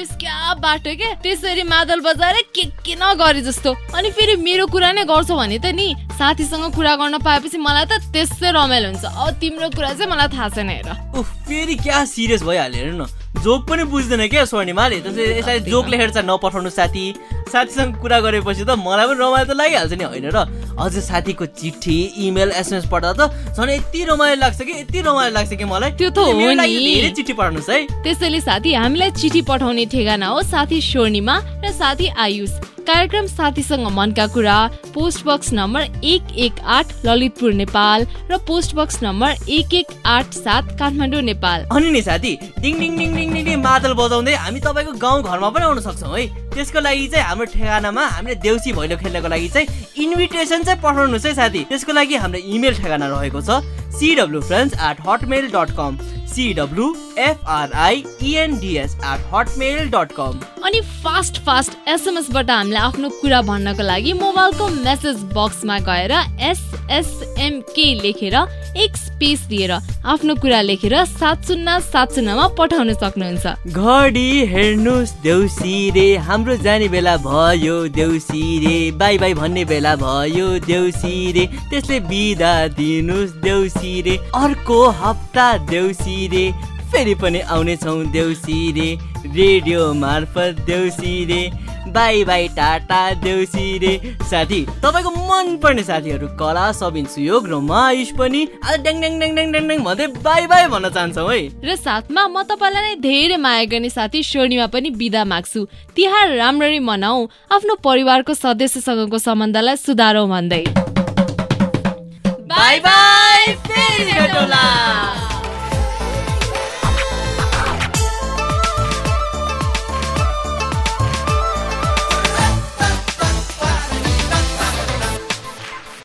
[SPEAKER 2] आयुष क्या बाटो क्या? त्यसरी मादल बजाएर के के नगरे जस्तो। अनि फेरि मेरो कुरा नै गर्छौ भने त नि साथीसँग कुरा गर्न पाएपछि मलाई त त्यसै रमाइलो हुन्छ। अब तिम्रो कुरा चाहिँ मलाई थाहा छैन हेर।
[SPEAKER 1] फेरि क्या सिरियस भइहाल्यो हेर न। जोक पनि बुझ्दैन क्या स्वर्णिमाले। त्यसले यसरी जोक लेखेर चाहिँ नपठाउनु साथी। साथीसँग कुरा गरेपछि त मलाई पनि रमाइलो त लागिहाल्छ नि होइन र? अझ साथीको चिठी इमेल एसएमएस पढ्दा त झन् यति रमाइलो लाग्छ कि यति रमाइलो लाग्छ कि मलाई?
[SPEAKER 2] त्यो त हो नि।
[SPEAKER 1] धेरै चिठी पठाउनुहोस् है।
[SPEAKER 2] त्यसैले साथी हामीलाई चिठी पठाउने ठेगाना हो साथी स्वर्णिमा र साथी आयुष। कार्यक्रम साथीसँग मनका कुरा पोस्ट बक्स नम्बर एक एक आठ ललितपुर नेपाल र पोस्ट बक्स नम्बर एक एक आठ सात काठमाडौँ नेपाल।
[SPEAKER 1] अनि नि साथी डिङ डिङ डिङ डिङ डिङ मादल बजाउँदै हामी तपाईँको गाउँ घरमा पनि आउन सक्छौँ है। त्यसको लागि चाहिँ हाम्रो ठेगानामा हामीले देउसी भैलो खेल्नको लागि चाहिँ इन्भिटेसन चाहिँ पठाउनुहोस् है साथी। त्यसको लागि हाम्रो इमेल ठेगाना रहेको छ सिडब्लु at Hotmail सिडब्लु एफआरआइइएनडिएस at Hotmail dot कम
[SPEAKER 2] अनि फास्ट फास्ट एसएमएसबाट हामीलाई आफ्नो कुरा भन्नको लागि मोबाइलको मेसेज बक्समा गएर एसएसएमके लेखेर एक स्पेस दिएर आफ्नो कुरा लेखेर सात शून्य सात शून्यमा पठाउन सक्नुहुन्छ।
[SPEAKER 1] घडी हेर्नुहोस् देउसी रे हाम्रो जाने बेला भयो देउसी रे बाई बाई भन्ने बेला भयो देउसी रे त्यसले बिदा दिनुहोस् देउसी रे अर्को हप्ता देउसी रे फेरि पनि आउनेछौँ देउसी रे रेडियो मार्फत देउसी रे बाई बाई टाटा देउसी रे साथी तपाईँको मनपर्ने साथीहरू कला सबिन सुयोग र म आयुष पनि आज ड्याङ ड्याङ ड्याङ ड्याङ ड्याङ ड्याङ भन्दै बाई बाई भन्न चाहन्छौँ है।
[SPEAKER 2] र साथमा म तपाईँलाई नै धेरै माया गर्ने साथी स्वर्णिमा पनि बिदा माग्छु। तिहार राम्ररी मनाऊ आफ्नो परिवारको सदस्यसँगको सम्बन्धलाई सुधारौँ भन्दै।
[SPEAKER 1] बाई बाई फेरि भेटौँला।